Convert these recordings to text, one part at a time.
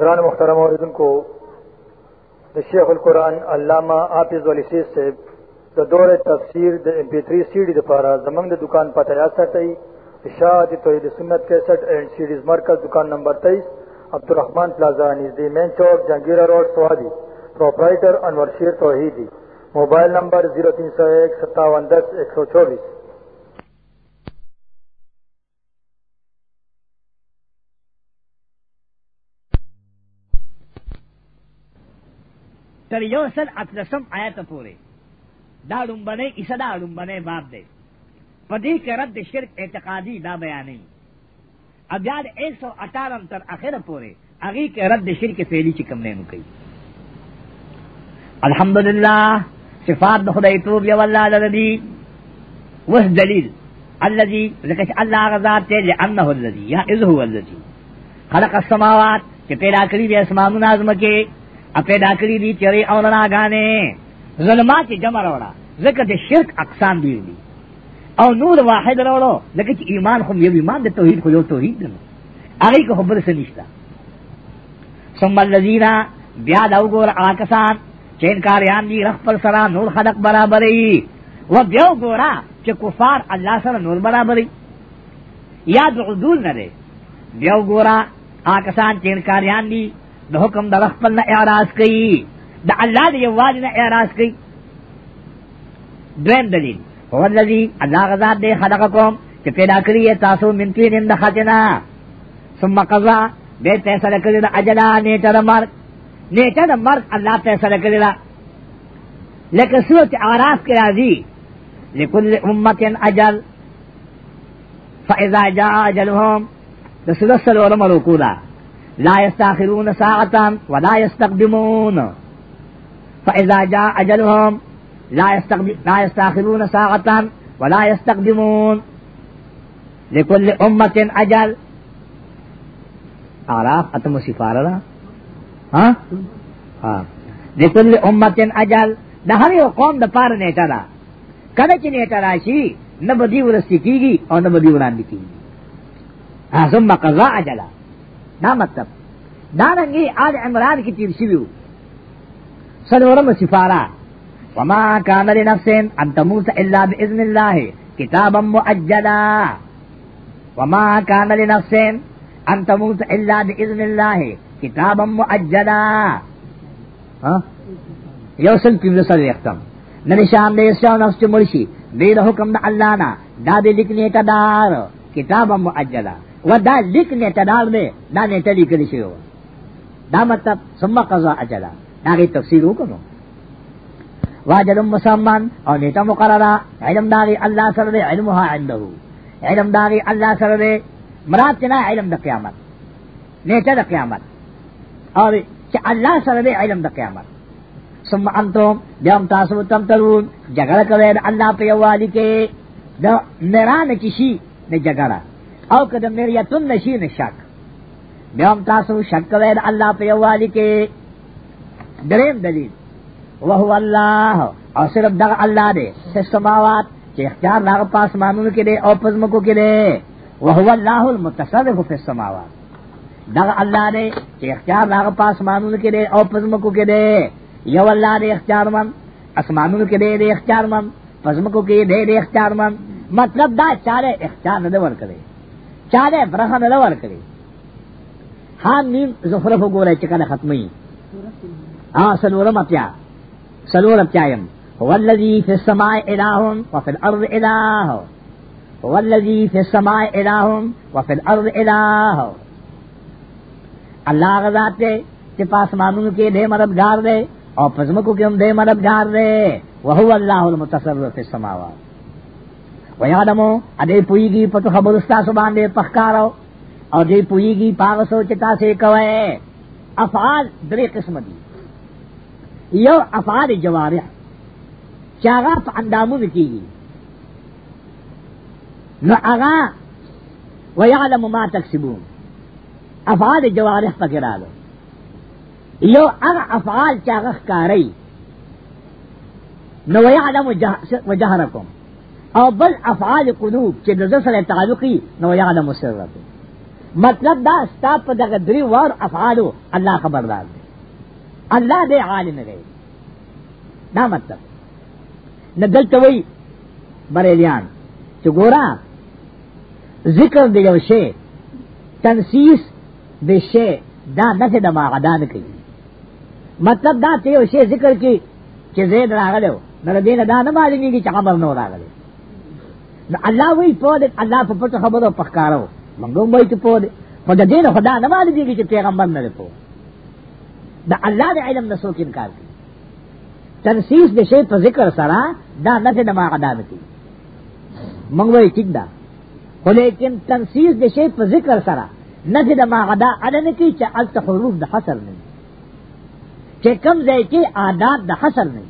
گران محترم عوردن کو شیخ القرآن علامہ آفز والی سیز سے دا دور تفسیر دا امپی تھری سی ڈی دپارا زمنگ دکان پر تیار ستائی اشاعت توحید سنت کیسٹ اینڈ سیڈیز مرکز دکان نمبر تیئیس عبد الرحمان پلازا نزدی مین چوک جہانگیرہ روڈ سوادی پروپرائٹر انور شیر توحیدی موبائل نمبر زیرو تین سو ایک ستاون دس ایک سو چوبیس تر یو سل اتلسم آیت پورے دا لمبنے اسدا لمبنے باب دے پدی کے رد شرک اعتقادی دا بیانی اب یاد ایک سو اٹھارم تر آخر پورے اگی کے رد شرک پھیلی چکم نے نکی الحمدللہ صفات خدای توب یو اللہ لذی وس دلیل اللذی لکش اللہ غزات تے لعنہ اللذی یا اذہو اللذی خلق السماوات چی پیدا کری دے اسمانون آزمکے پیدا کړی دي چرې او لناګانې ظلمات جمع راوړه ځکه د شرک اقسام ډیر دي او نور واحد راوړو لکه چې ایمان خو یو ایمان د توحید خو یو توحید دی هغه کو خبر څه نشته ثم الذین بیا دا وګور آکسان چې انکاریان دي رخ پر سره نور خلق برابرې و بیا وګورا چې کفار الله سره نور برابرې یاد عدول نه دی بیا وګورا آکسان چې انکاریان دي نو حکم دا خپل نه اعراض کوي دا الله دی یوال نه اعراض کوي دویم دلیل هو الذی الله غزا دے خلقکم چې پیدا کړی تاسو من تین د خاتنا ثم قضا به فیصله کړی دا اجلا نه تر مرګ نه تر مرګ الله فیصله کړی دا لکه سورت اعراف کې راځي لكل امه اجل فاذا جاء اجلهم رسول الله صلی الله علیه وسلم لا يستاخرون ساعتا ولا يستقدمون فإذا جاء أجلهم لا, لا يستاخرون ساعتا ولا يستقدمون لكل أمة أجل آراف أتم سفارة ها ها لكل أمة أجل دا هر یو قوم د پاره نیټه ده کله چې نیټه راشي نه بدی ورستی کیږي او نه بدی وړاندې کیږي ثم قضا اجله دا مطلب دا رنگی آل عمران کی تیر شویو سنورم سفارا وما كان لنفس انت موسا الا باذن اللہ کتابا مؤجلا وما كان لنفس انت موسا الا باذن الله كتابا مؤجلا ها یوسل پیمل سر یختم نشان دے سو نفس مرشی دے حکم دا اللہ نا دا دے لکھنے کا دار کتابا مؤجلا و دا لیک نیټه دار دی دا نیټه لیکلی شوی و دا مطلب ثم قضا اجلا دا غي تفسیر وکړو واجد مسلمان او نیټه مقرره علم داغي الله سره دی علمها عنده علم داغي الله سره دی مراد جنا علم د قیامت نیټه د قیامت او چې الله سره دی علم د قیامت ثم انتم بیام تاسو تم ترون جګړه کوي الله په یوالي کې د نرانه کې شي د جګړه او که د مریتون نشي نه شک بیا هم تاسو شک کوئ د الله په یووالي کې دریم دلیل وهو الله او صرف دغه الله دی سماوات چې اختیار هغه په اسمانونو کې دی او په ځمکو کې دی وهو الله المتصرف في السماوات دغه الله دی چې اختیار هغه په اسمانونو کې دی او په ځمکو کې دی یو الله دی اختیار من اسمانونو کې دی دی اختیار من په ځمکو کې دی دی اختیار من مطلب دا چاره اختیار نه ورکړي چاہے برہ نہ لوڑ کرے ہاں نیم زفر کو گورے چکن ختم ہی ہاں سنورم اپیا سنور اپیام ولدی فی السماء الہ و فی الارض الہ ولدی فی السماء الہ و فی الارض الہ اللہ غزا تے کے پاس مانو کے دے مرب ڈار دے اور پزمکو کے ہم دے مرب ڈار دے وہ اللہ المتصرف السماوات و یادمو ادې پویږي په خبر استاسو باندې پخکارو او دې پویږي پاغ سوچ تاسو کوي افعال درې قسم دي یو افعال جوارح چاغه په اندامو کېږي نو هغه و یعلم ما تکسبون افعال جوارح پکې راغلو یو هغه افعال چاغه ښکاری نو و یعلم وجهرکم او بل افعال قلوب چې د سره تعلقي نو یا د مسرت مطلب دا ستا په دغه درې وار افعالو الله خبردار دی الله دې عالم دی دا مطلب نه دلته وی بریلیان چې ګورا ذکر دی یو شی تنسیس به شی دا نه د ماغدان کوي مطلب دا ته یو شی ذکر کی چې زید راغلو نو دې نه دا نه معلومیږي چې خبر نو راغلی نو الله وی په دې الله په پټه خبره پخکارو مونږ وای چې په دې په دې نه خدا نه مال دي چې پیغمبر نه لري دا الله د علم نسو کې انکار کوي تنسیس د شی په ذکر سره دا نه د ما ادا کوي مونږ وای ټیک دا خو لیکن تنسیس د شی په ذکر سره نه د ما ادا ادا نه کوي چې الت حروف د حصر نه چې کم ځای کې آداب د حصر نه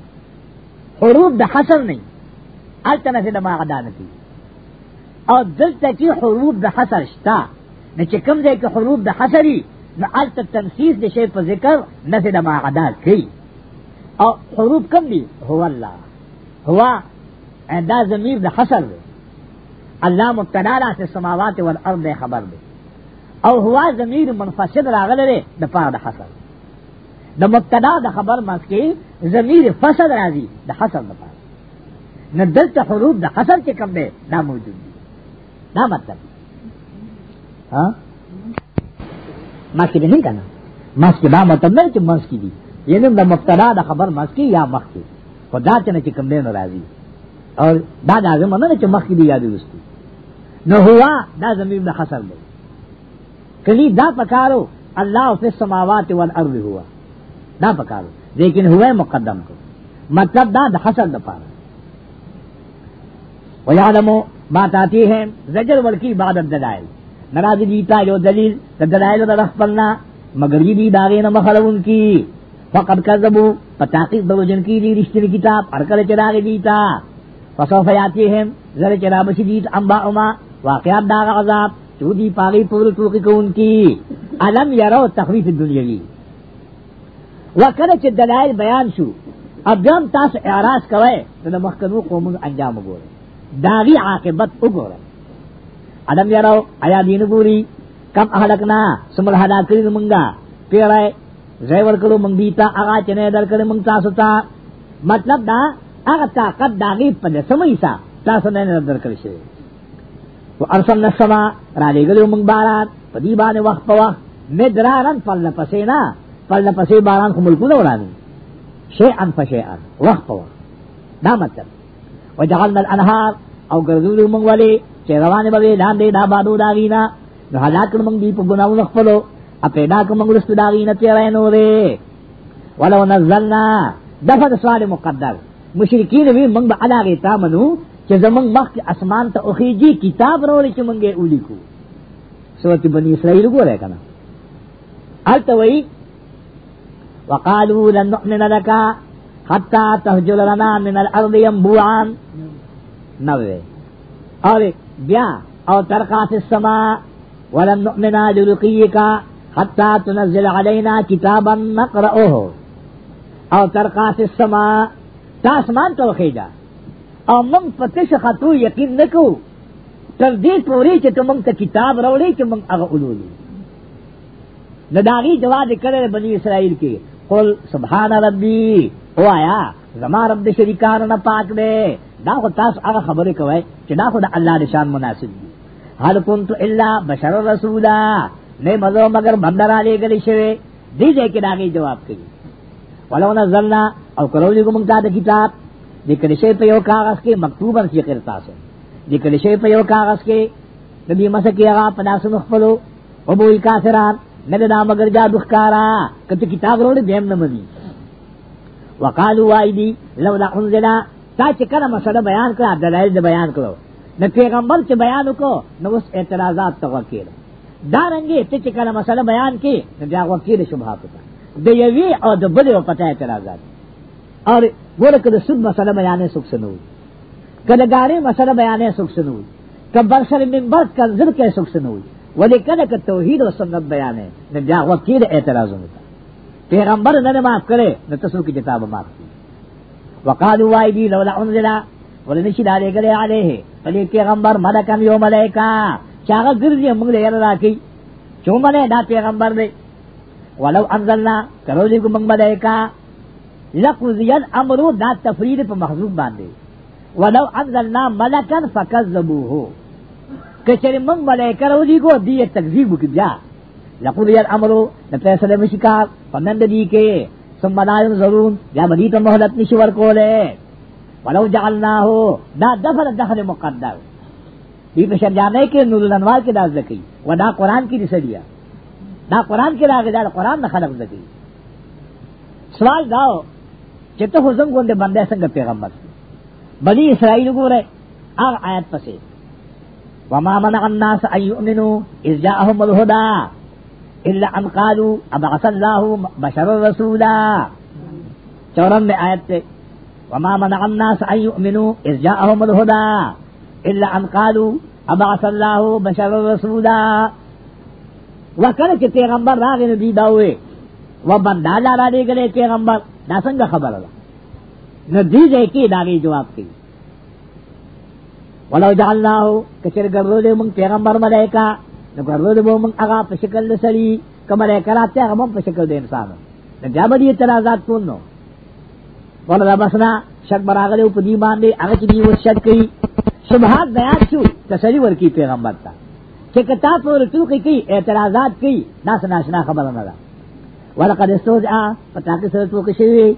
حروف د حصر نه الت نه د ما ادا نه کوي او دلته کې حروف د حصر شتا نه چې کوم ځای کې حروف د حصري نه الته تنسیص د شی په ذکر نه د معدا کوي او حروف کم دي هو الله هو دا ضمیر د حصر دی الله مبتدا را سے سماوات والارض خبر دی او هو ضمیر منفصل راغله دی د پاره د حصر د مبتدا د خبر مسکی ضمیر فصل راځي د حصر د پاره نه دلته حروف د حصر کې کم دی دا موجود دی دا مطلب ها ماسکی نه کنه ماسکی دا مطلب نه چې ماسکی دي یعنی د مبتدا د خبر ماسکی یا مخکی خدا ته نه چې کوم دین راځي او دا دا زمونه نه چې مخکی دی یاد وستي نو هوا دا زمیم د حاصل دی کلی دا پکارو الله فی السماوات والارض هوا دا پکارو لیکن هوا مقدم کو مطلب دا د حاصل د پاره ويعلم بات آتی ہے زجر ورکی عبادت دلائل ناراض جیتا جو دلیل دلائل رخ پلنا مگر یہ داغے نہ مخلب ان کی فقط کر دبو پتاقی جن کی دی رشتے کی کتاب ارکل چراغ جیتا فصوف آتی ہے زر چرا بشی جیت امبا اما واقعات داغ عذاب چو دی پاگی پور توقی کو ان کی علم یارو تخویف دنیا وکر چ دلائل بیان شو اب جم تاس اعراض کرے تو محکم کو انجام گورے داغی عاقبت وګوره ادم یارو آیا دین ګوري کم اهلکنا سمل هدا کړی مونږه پیړای زای ورکړو مونږ دیتا هغه چنه درکړې مونږ تاسو ته مطلب دا هغه طاقت داغی په سمې سا تاسو نه درکړی شي و ارسلنا السما را لګلو مونږ باران په دې باندې وخت په وخت مدرارن پل پسې نه پل پسې باران کومل کو نه وړاندې شیئا فشیئا وخت په وخت دا مطلب وجعلنا الانهار او ګرځولو موږ ولې چې روانه به لاندې دا بادو داغینا نو هلاک موږ دی په ګناو خپلو اپیدا کوم غلست داغینا تیرای نو دی ولو نزلنا دغه سوال مقدر مشرکین وی موږ به علاقه تا منو چې زمنګ مخ اسمان ته اوخیږي کتاب راوړي چې موږ یې ولیکو سورت بنی اسرائیل ګورای کنه البته وی وقالو لن نؤمن لك حتہ تحجل رنا من الارض ینبوعان نوے اور بیا او ترقات السماء ولن نؤمنا لرقیقہ حتہ تنزل علینا کتابا نقرعوه او ترقات السماء تاسمان تو خیجا اور منگ پتش خطو یقین نکو تردیس پوری چھے تو منگ تا کتاب روڑی چھے منگ اغا علولی نداغی جواد کرے بنی اسرائیل کی قل سبحان ربی وایا زما رب د شریکان نه پاک دی دا خو تاسو هغه خبره کوي چې دا خو د الله د شان مناسب دی حال كنت الا بشر رسولا نه مزو مگر بندر علی گلی شوی دې دې کې داغي جواب کړي ولو نزلنا او کلو دې کوم دا کتاب دې کلی شی په یو کاغذ کې مکتوب ورسې کړ تاسو دې کلی شی په یو کاغذ کې نبی مسکی هغه پناسو مخفلو او بوې کافران نه دا مگر جادو ښکارا کته کتاب وروړي دیم نه مدي وقالو وای دی لولا انزلا تا چې کله مسله بیان کړه دلایل د بیان کړو نو پیغمبر چې بیان وکړو نو اوس اعتراضات ته وکیل دا رنګه ته چې کله مسله بیان کړي نو بیا وکیل شبهات ته د یوی او د بل یو پټه اعتراضات اور ورکه د سود مسله بیانې سوک سنو کله غاره مسله بیانې سوک سنو کبر سره منبر کنزل کې سوک سنو ولیکنه که توحید او سنت بیانې نو بیا وکیل اعتراضونه پیغمبر نه معاف کړي نو تاسو کې کتاب معاف کړي وقالو وای دی لولا انزلا ولن شي دالې کړي عليه علي پیغمبر ملکم یو ملائکا چاغه ګرځي موږ له یاره راکی چومله دا پیغمبر دی ولو انزلنا کرو دې کوم ملائکا لقضي الامر دا تفرید په محذوب باندې ولو انزلنا ملکا فكذبوه کچره موږ ملائکه راو دي کو دې تکذیب وکړي لقضی الامرو د فیصله مشکار فنند دی کې ثم لا ينظرون یا بدی ته مهلت نشي ورکوله ولو جعلناه دا دفل دخل مقدر دې په شرجانه کې نور الانوار کې داز دکی و دا قران کې دسه دیا دا قران کې راغی دا قران نه خلق دکی سوال داو چې ته حزم غونډه باندې څنګه پیغمبر بنی اسرائیل ګوره هغه آیت پسې وما منع الناس ان يؤمنوا اذ جاءهم الهدى الا ان قالوا ابعث الله بشر رسولا چورم میں آیت تے وما منع الناس ان يؤمنوا اذ جاءهم الهدى الا ان قالوا ابعث الله بشر رسولا وکړه چې پیغمبر راغی نبی دی دا دالا را دی ګلې پیغمبر دا څنګه خبره ده ندی دی دې کې دا جواب کوي ولو جعلناه کچر ګرځولې موږ پیغمبر ملائکه نو ګرځول به موږ هغه په شکل د سړي کمره کراته هغه په شکل د انسان نو بیا به دې اعتراضات کول نو ولا دا بسنا شک براغله په دې باندې هغه چې دی و شک کوي شبهات بیان شو تسلی ورکی پیغمبر ته چې کتاب پر ټوکی کوي اعتراضات کوي دا سناشنا خبره نه ده ولقد استوجا پتا کې سره ټوکی شوی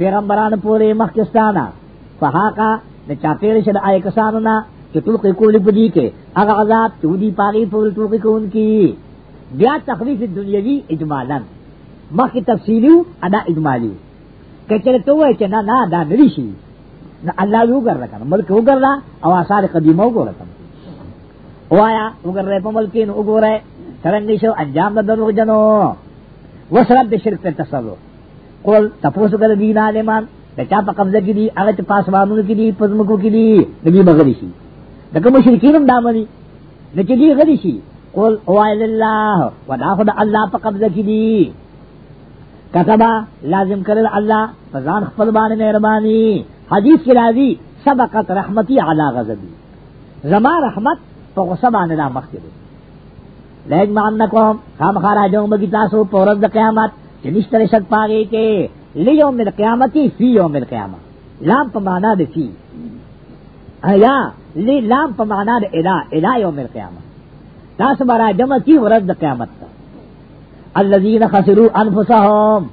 پیغمبران پورې مخکستانه فحاقا د چاپیر شد آی کسانو نه چې ټوکې کولې په دې کې هغه عذاب چې ودي پاغي په ټوکې کوونکی بیا تخریف دنیوي اجمالا مخکې تفصیلی ادا اجمالی کچره ته وای چې نه نه دا نری شي نو الله یو ګر راکنه ملک یو ګر را او آثار قدیمه وګوره وایا وګره په ملک نو وګوره څنګه شو انجام د درو جنو وسرب د شرک په تصلو قول تاسو ګر دین عالمان د چا په قبضه کې دي هغه په پاسمانونو کې دي پزمکو کې دي دغه بغری شي دغه مشرکین هم دا مني نه چې دی غلی شي قول وایل الله ودا خد الله په قبضه کې دی کتبا لازم کړل الله فزان خپل باندې مهرباني حدیث کې راځي سبقت رحمتي علی غضبی زما رحمت په غصه باندې لا مخ کې دی لیک معنکم خامخا راځو بګی تاسو په ورځ د قیامت چې نشته شک پاږي کې لیوم القیامت فی یوم القیامه لام په معنا د فی ایا لی لام په معنا د الہ الہ یوم القیامت تاسو برا جمع کی ورځ د قیامت ته الذين خسروا انفسهم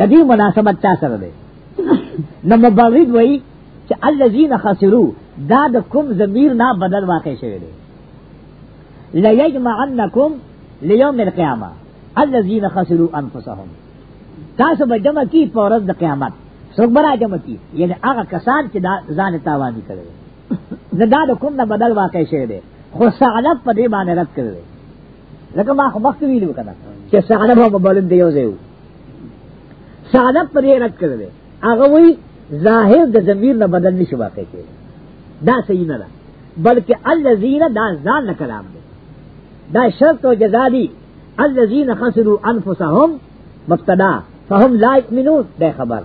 د دې مناسبت چا سره ده نو مبرد وای چې الذين خسروا دا د کوم ضمیر نه بدل واقع شوی دی لا یجمعنکم لیوم القیامه الذين خسروا انفسهم تاسو به جمع کی په ورځ د قیامت څوک برا جمع کی یعنی هغه کسان چې ځان تاوانی کوي زدا د کوم نه بدل واقع شه دی خو سعادت په دې باندې رد کړل لکه ما خو مخکې ویلو کنه چې سعادت په بلند دی یو ځای سعادت په دې رد کړل هغه وی ظاهر د ضمیر نه بدل نشي واقع کېږي دا صحیح نه ده بلکې الذین دا ځان کلام دی دا شرط او جزا دی الذین خسروا انفسهم مبتدا فهم لا یؤمنون ده خبر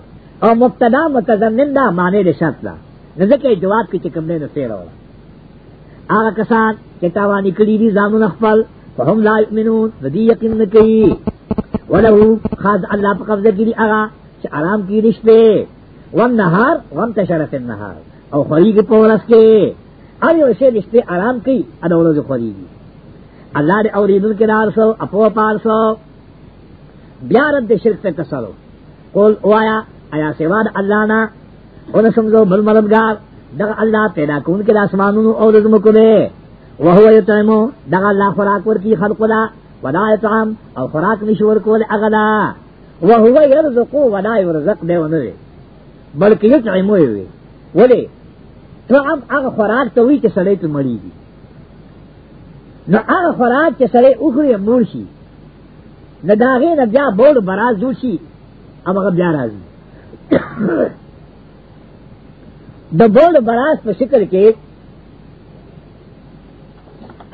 او مبتدا متضمن دا معنی د شرط ده نو ځکه جواب کې چې کوم نه سیر وره هغه کسان چې تاوانې کړي دي ځانونه خپل فهم لا یؤمنون ردی یقین نه کوي ولو خاص الله په قبضه کې دي هغه چې آرام کې رښتې وم نهار وم تشرف النهار او خریږي په ورځ کې هر یو شی رښتې آرام کوي ادا ورځ خریږي الله دې اوریدونکو دار سو اپو پار سو بیا رد شرک ته تسلو قول وایا آیا سوا د الله نه اون سمزو بل ملبگار دغه الله پیدا کون کې آسمانونو او زمکو له وهو یتعمو دغه الله خوراک ورکی خلقو دا ولا یطعم او خوراک نشور کول اغلا وهو يرزقو ولا يرزق دی ونه بلکې یتعمو وی ولی طعم هغه خوراک ته وی چې سړی ته مړیږي نو هغه خوراک چې سړی اوخري مور شي نه داغه نه بیا بول براز جوشي هغه بیا راځي د بورډ براس په شکل کې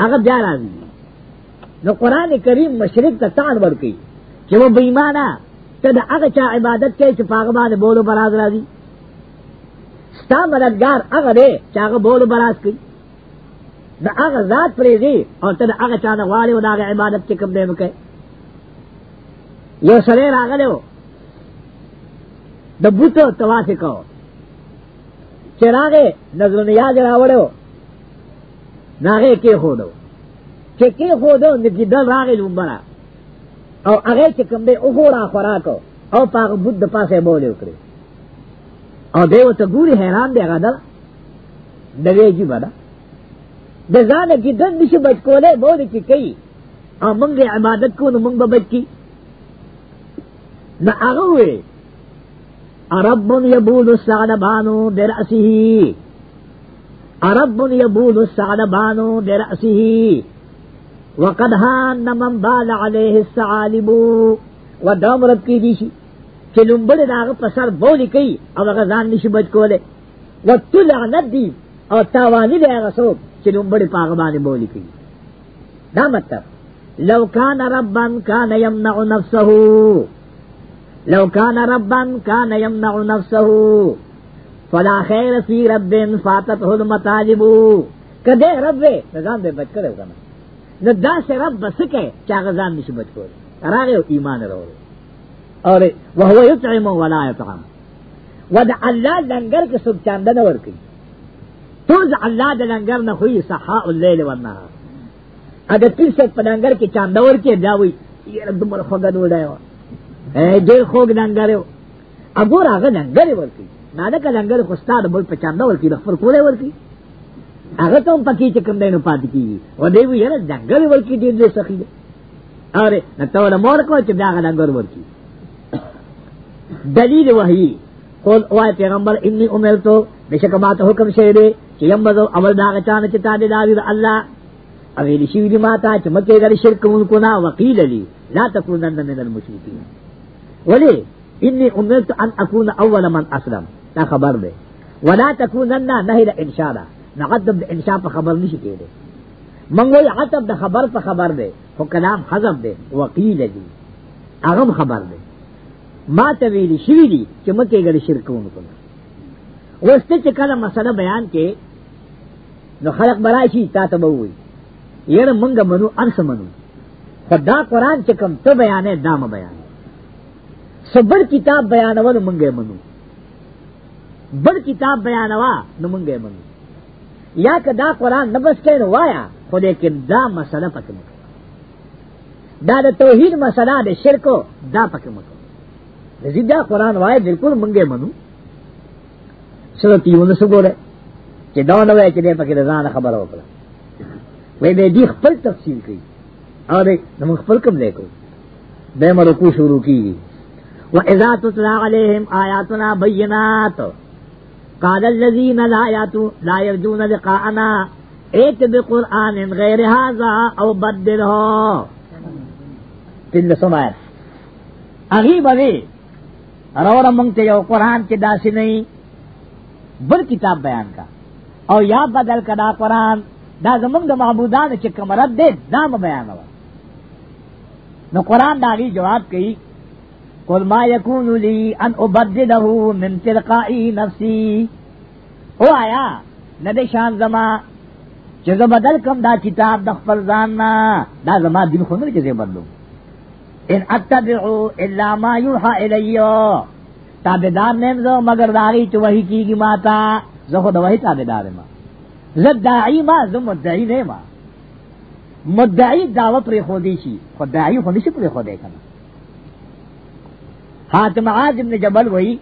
هغه بیا راځي نو قران کریم مشرک ته تان ورکی چې و بېمانه ته د هغه چا عبادت کوي چې هغه باندې بولو براز راځي ستا مددگار هغه دی چې هغه بولو براز کوي د هغه ذات پرې دی او ته د هغه چا نه غواړي او د هغه عبادت چې کوم دی وکړي یو سره راغلو د بوتو تواسي کوو چراغے نظر نیاز راوڑو ناغے کے خودو چھے کے خودو نکی دل راغے لنبرا او اگے چکم دے اخورا خوراکو او پاک بود پاسے بولے اکرے او دیو تا گوری حیران دے غدر دوے جی بڑا دے زانے کی دن نشی بچ کولے بولے چی کئی او منگ عبادت کو نو منگ بچ کی نہ آگا ہوئے عرب یبول السعنبانو برأسه عرب یبول السعنبانو برأسه وقد هان من بال علیه السعالب و دوم رب کی دیشی چې لومبړې داغه په سر بولی کوي او هغه ځان نشي بچ کوله و تو لعنت دی او تاوانی دی هغه څوک چې لومبړې په هغه باندې بولی کوي دا مطلب لو کان ربن کان یمنع نفسه لو کان ربن کان یمنع نفسه فلا خیر فی رب فاتته المطالب کده رب نظام دې بچ کړو کنه نو دا سه رب بس کې چا غزان نشي بچ کول راغه ایمان راوړ اور وهو یطعم ولا یطعم ود الله لنګر کې سب چاند نه ورکی توز الله د لنګر نه خوې صحاء الليل والنهار اگر تیر څه په لنګر کې چاند ورکی دا وی یره دمر خوګن وډایو ډېر خوګ دنګره وګور هغه دنګره ورکی دا د کلنګره خو ستاره بل په چاندا ورکی د خپل کوله ورکی هغه ته پکې چې کوم دینو پات کی و دې وی یره دنګره ورکی دې سخی اره نته ولا مور کو چې دا دنګره ورکی دلیل وحی قول او پیغمبر انی امرتو بشک ما ته حکم شه دې چې یمزو اول دا چانه چې تا دې دا الله اوی لشی وی ما ته چې مکه ګر شرک مونږ کو نا وقیل لی لا تکونن من المشرکین ولی انی امیت ان اکون اول من اسلم دا خبر دی ولا تکونن نهی د انشاء دا نعتب د انشاء په خبر نشي کېده منګوي عتب د خبر په خبر دی خو کلام حذف دی وقیل دی هغه خبر دی ما ته ویلی شوی دی چې مکه ګل شرکونه کړو وسته چې کله مسله بیان کې نو خلق براشي تا ته ووي یره منګه منو ارس منو خدا قران چې کوم ته بیانې دامه بیانې سو بل کتاب بیانوا نو منگے منو بل کتاب بیانوا نو منگے منو یا کہ دا قرآن نبس کے نو آیا خو لیکن دا مسئلہ پک مکو دا دا توحید مسئلہ دا شرکو دا پک مکو رضی دا قرآن وائے بالکل منگے منو سورت یونس گورے چې دا نو وای چې دې پکې ځان خبره وکړه وې دې دې خپل تفصیل کړي او دې نو خپل کوم لیکو دمه رکو شروع کیږي واذا تتلى عليهم اياتنا بينات قال الذين لا لا يرجون لقاءنا ایت بقرآن غیر هذا او بدلها تل سمائر اغیب اوی روڑا منگتے یو قرآن کے داسی نہیں بل کتاب بیان کا او یا بدل کدا قرآن دا زمونږ د معبودانو چې کوم رد دی دا بیانوه نو قرآن دا غي جواب کوي قل ما یکون لی ان ابدله من تلقائی نفسی او آیا ندے شان زما چې زه بدل کم دا کتاب د خپل ځان نه دا زما دین خو نه چې زه بدلوم ان اتبعو الا ما یوحى الیہ تابعدار نیم زو مگر داری چې وحی کیږي ما تا زه خو د وحی تابعدار ما زه داعی ما زه مدعی نه ما مدعی دعوت پر خو دی شي خو داعی خو نشي پر خو دی کنه حاتم عاظ ابن جبل وہی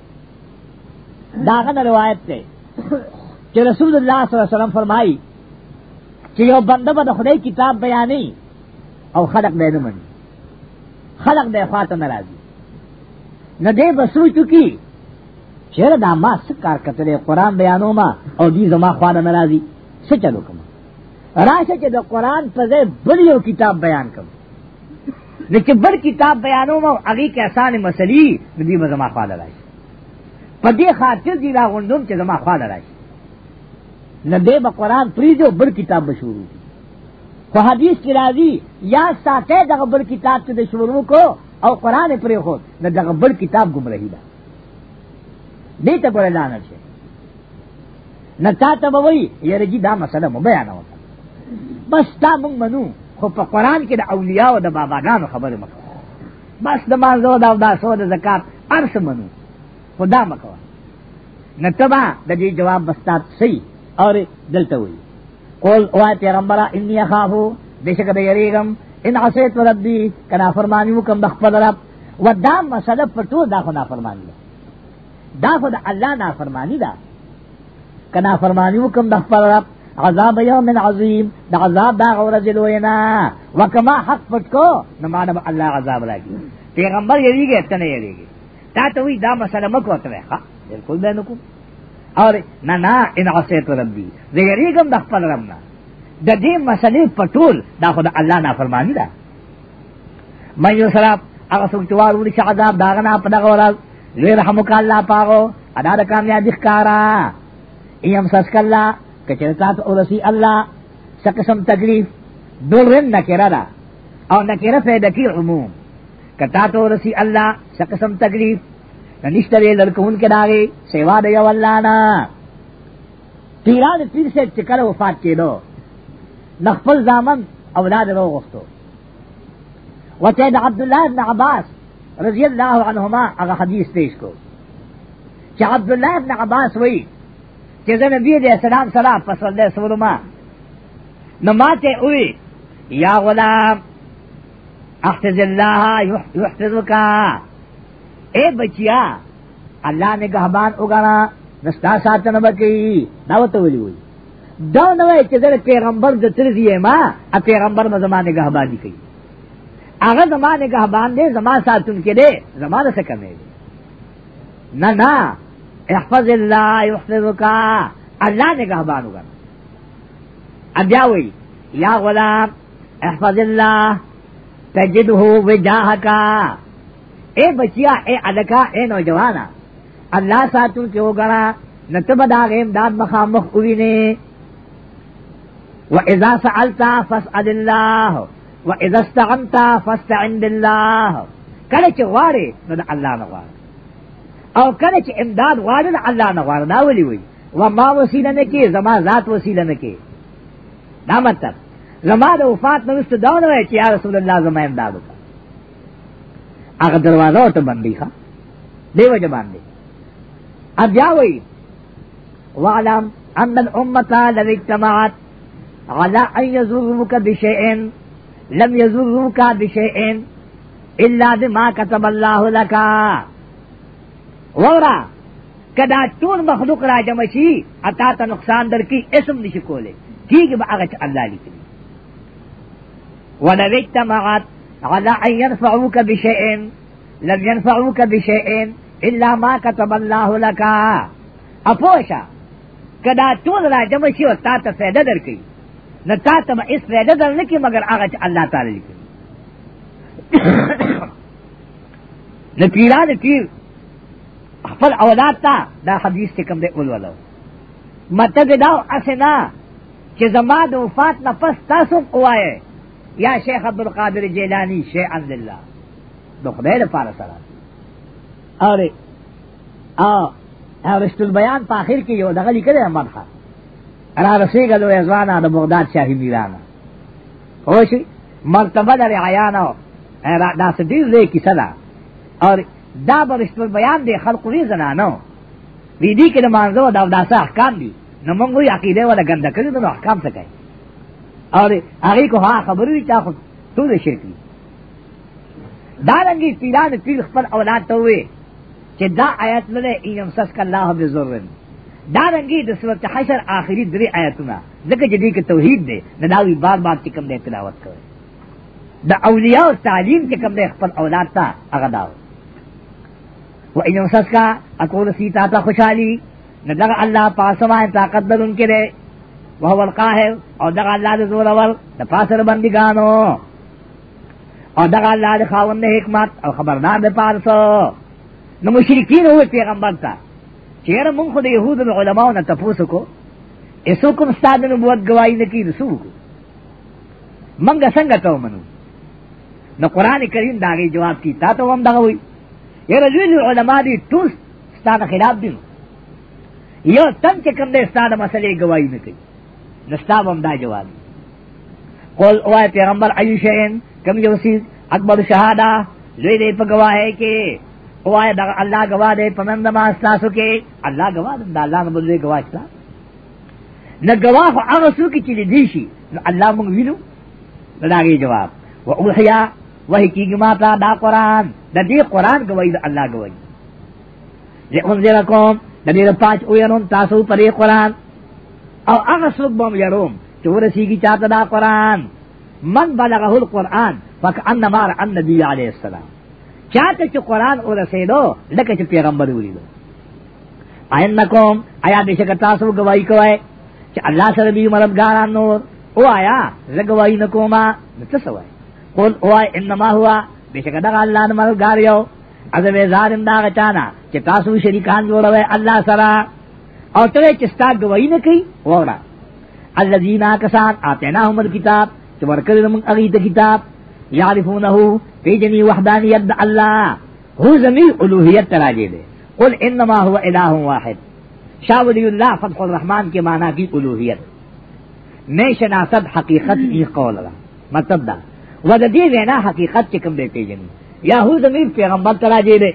داغن روایت تے کہ رسول اللہ صلی اللہ علیہ وسلم فرمائی کہ یو بندہ بد خدای کتاب بیانی او خلق بے نمن خلق بے خوات ناراضی نہ دے بسو چکی چیر دا ما سکار کتلے قرآن بیانو ما او دی زما خوان ناراضی سے چلو کما راشه چې د قرآن په ځای بل یو کتاب بیان کړم نو چې بل کتاب بیانو ما هغه کې آسان مسلې د دې زما خوا لرای په دې خاطر چې دا غوندوم چې زما خوا لرای نه دې به قران پریجو بل کتاب بشورو خو حدیث کې راځي یا ساته دغه بل کتاب ته د شروع کو او قران پرې خو نه دغه بل کتاب گمراهی ده دې ته ګور نه شي نه تا ته به وایي یره دا مسله مو بیانوه بس تا مونږ منو خو په قران کې د اولیاء او د باباګانو خبره مکو بس د مازو دا دا سو د زکات ارس منو خدا مکو نه تبا د دې جواب بستات صحیح اور دلته وي قول او پیغمبر انی خافو بشک د یریګم ان عصیت ربی کنا فرمانی وکم د خپل رب و دا مسله په ټول دا خو نه فرمانی دا خو د الله نه فرمانی دا کنا فرمانی وکم د خپل رب عذاب یوم عظیم دا عذاب دا غورز لوینا وکما حق پټ کو نو مانم الله عذاب راکی پیغمبر یریږي اتنه یریږي تا ته وی دا مسله مکو ته ښه بالکل به نکو اور نه نه ان عصیت ربی زه یریږم د خپل رب نه د دې مسلې پټول دا خود الله نافرمانی ده مې یو سلام هغه څوک چې وار وړي چې عذاب داغه نه په دغه ورځ لوی رحمک الله پاغو ادا د کامیابی ښکارا ایم سسک الله کچرتا تو اورسی اللہ سقسم تکلیف دورن نکرہ دا او نکرہ فیدہ کی عموم کتا تو اورسی اللہ سقسم تکلیف نشترے لڑکون کے داغے سیوا دے یو اللہ نا پیران پیر سے چکر وفات کے دو نخفل زامن اولاد رو گفتو وچید عبداللہ ابن عباس رضی اللہ عنہما اگا حدیث پیش کو چا عبداللہ ابن عباس وئی چې زه نبی دې سلام سلام پس ول دې سورما نو ماته وی یا غلام احفظ الله يحفظك اے بچیا الله نے گہبان وګانا نستا ساتنه بکی دا وته ویلی وی دا نو چې دا پیغمبر د تر دی ما ا پیغمبر ما زمانه غهبادي کوي هغه زمانه غهبان دې زما ساتون کې دې زمانه څه کمې نه نه احفظ اللہ یحفظکا اللہ نے کہا بانو گا اب یا ہوئی یا غلام احفظ اللہ تجد ہو وجاہ کا اے بچیا اے ادکا اے نوجوانا اللہ ساتون کے ہوگرا نتب داغ امداد مخامخ کوئی نے و اذا سألتا فسأل اللہ و اذا استعنتا فاستعن باللہ کلچ غوارے نو دا اللہ نغوارے او کله چې امداد غواړي الله نه غواړي دا ولي وي و ما وسیله نه کې زما ذات وسیله نه کې دا مطلب زما د وفات نه وسته دا نه چې یا رسول الله زما امداد وکړه هغه دروازه ورته باندې ښه دیو جه باندې اب بیا وایي وعلم ان الامه لو اجتمعت على ان يزورك بشيء لم يزورك بشيء الا بما كتب الله لك ورا کدا ټول مخلوق را جمع شي اتا ته نقصان در کی اسم نشي کوله ٹھیک به هغه الله لیکي ولو اجتمعت على ان ينفعوك بشيء لم ينفعوك بشيء الا ما كتب الله لك اپوشا کدا ټول را جمع شي او تا ته فائدہ در کی نہ تا ته اس فائدہ در نه کی مگر هغه الله تعالی لیکي نہ پیرا دې پیر خپل اولاد تا دا حدیث ته کوم دی اولولو مطلب دا اسنا چې زما د وفات نه پس تاسو قوایه یا شیخ عبد القادر جیلانی شیخ عبد الله د خدای لپاره سره اره ا ارشت البیان په اخر کې یو دغه لیکل احمد خان را رسیدل او ازوانا د بغداد شاهي میرانه خو شي مرتبه لري عیانا دا سدي دې کیسه ده اور دا برشت بیان دی خلق وی زنانو وی دی کې د مانزو دا داسه احکام دي نو موږ یې عقیده ولا ګنده کړی نو احکام څه کوي او هغه کو ها خبرې چا خو ټول شرکی دا رنګي پیران پیر خپل اولاد ته وي چې دا آیت لره ایم سس ک الله به زور دا رنګي د سورت حشر آخري درې آیتونه ځکه چې دې کې توحید دی نه دا وی بار بار چې کوم دې تلاوت کوي د اولیاء تعلیم چې کوم دې خپل اولاد ته هغه داوي و ان وسس کا اقول سیتا تا خوشحالی نہ دغ اللہ پاسما طاقت در ان کے دے وہ ولقا ہے اور دغ اللہ دے زور اول دا پاسر بندگانو اور دغ اللہ دے خاوند حکمت اور خبردار دے پارسو نو مشرکین ہوئے پیغمبر تا چیر من خود یہود علماء نہ تپوس کو اسو کم استاد نبوت گواہی نہ کی رسو کو منگ سنگ تو منو نو قرآن کریم داغی جواب کی تا تو ہم دغ ہوئی یا رجوی علماء دی ټول ستانه خلاف دی یو تن چې کوم دې ستانه مسلې گواہی نه کوي نستاب هم دا جواب قول او پیغمبر ایوشین کم یو سیز اکبر شهاده لوی دې په گواهه کې او آیا دا الله گواه دې پنند ما استاسو کې الله گواه دې الله نه بل دې گواه شتا نه گواه هغه څوک چې دې شي الله مونږ وینو دا جواب و اوحیا وہی کی گی ماتا دا قرآن دا دی قرآن گوئی دا اللہ گوئی لے انزر قوم دا دیر پاچ اویرون تاسو پر دی قرآن او اغا بوم یروم چو رسی گی چاہتا دا قرآن من بلغه القرآن فکعنما ان نبی علیہ السلام چاہتا چو قرآن او رسی دو لکا چو پیغمبر اولی دو آئین نکوم آیا بشک تاسو گوئی کوئے چو اللہ سر بی مرد گاران نور او آیا زگوئی نکوما نتسوائی قل او انما هو بشک دغه الله نه ملګر یو اذه زارم دا غچانا چې تاسو شریکان جوړوي الله سره او ته چې ستا گواہی نه کوي وره الذين كسان اتناهم الكتاب چې ورکړل موږ هغه ته کتاب يعرفونه في جميع وحدانيت الله هو زمير الوهیت تراجه دے قل انما هو الہ واحد شاہ ولی اللہ فتح الرحمن کے معنی کی الوهیت میں شناست حقیقت ای قول رہا مطلب دا و د دې وینا حقیقت چې کوم دی پیژني یاهو زمین پیغمبر ترا دی دی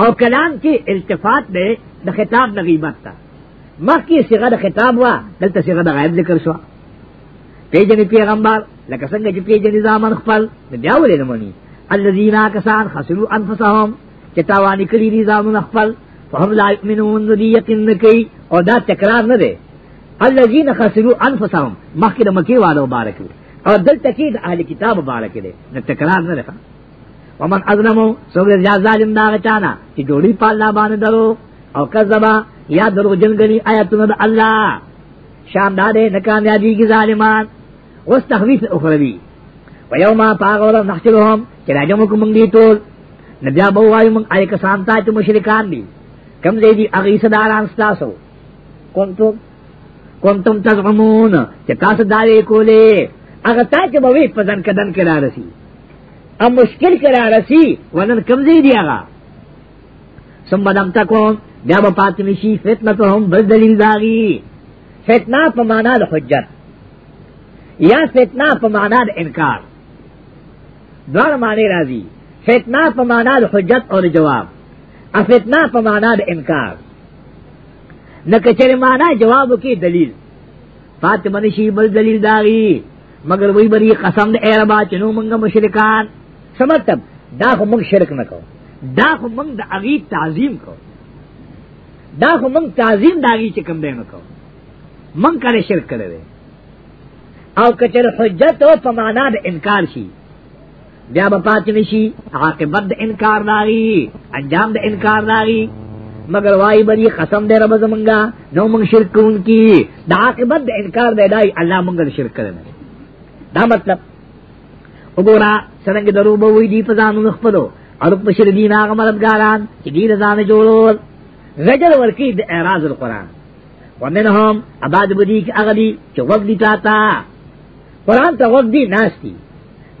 او کلام کې التفات دی د خطاب د غیبت ته مخکې صيغه د خطاب وا دلته صيغه د غیب ذکر شو پیژنې پیغمبر لکه څنګه چې پیژنې ځامن خپل بیا ولې نه مونږ الذين كسان خسروا انفسهم چې تاوان کړی دي ځامن خپل فهم لا يؤمنون ذي يقين کوي او دا تکرار نه دی الذين خسروا انفسهم مخکې د مکی والو مبارک اور دل تکید اہل کتاب مبارک دے نہ تکرار نہ رکھا ومن اظلمو سوگر یا ظالم دا غچانا چی جوڑی پالنا بان درو او کذبا یا درو جنگلی آیتنا دا اللہ شام دا دے نکامیابی کی ظالمان غس تخویف اخروی ویوما پاغورا نحشلوهم چرا جمکو منگ دی تول نبیا بووائی منگ آئی کسانتا چو مشرکان دی کم زیدی اغیس داران ستاسو کنتم کنتم تزعمون چکاس دارے کولے هغه تا چې به وي په ځن کدن کې را رسی او مشکل کې را رسی ونن کمزې دی هغه ثم دم تکون بیا به پاتم شي فتنتهم بس دلیل داغي فتنه په معنا د حجت یا فتنه په معنا د انکار دوار معنی راځي فتنه په معنا د حجت او جواب ا فتنه په معنا د انکار نکچر معنا جواب کی دلیل فاطمه نشی بل دلیل داغي مگر وہی بری قسم دے اے ربا چنو منگا مشرکان سمتب دا خو منگ شرک نہ کو دا خو منگ دا اغی تعظیم کو دا خو منگ تعظیم دا اغی چکم دے نہ کو منگ کرے شرک کرے دے او کچر حجت او پمانا دا انکار شی بیا با پاچ نشی عاقبت دا انکار داغی انجام دا انکار داغی مگر وائی بری قسم دے رب زمنگا نو منگ شرک ان کی دا عاقبت دا انکار دے دائی اللہ منگا دا شرک کرے دا مطلب وګورا څنګه درو به وې دی په ځانو خپلو اړو په شر دین هغه مددګاران چې دې ځان جوړول زجر ورکی د اعراض القرآن ومنهم اباد بدی کی اغلی چې وګدی تا تا قرآن ته وګدی ناشتی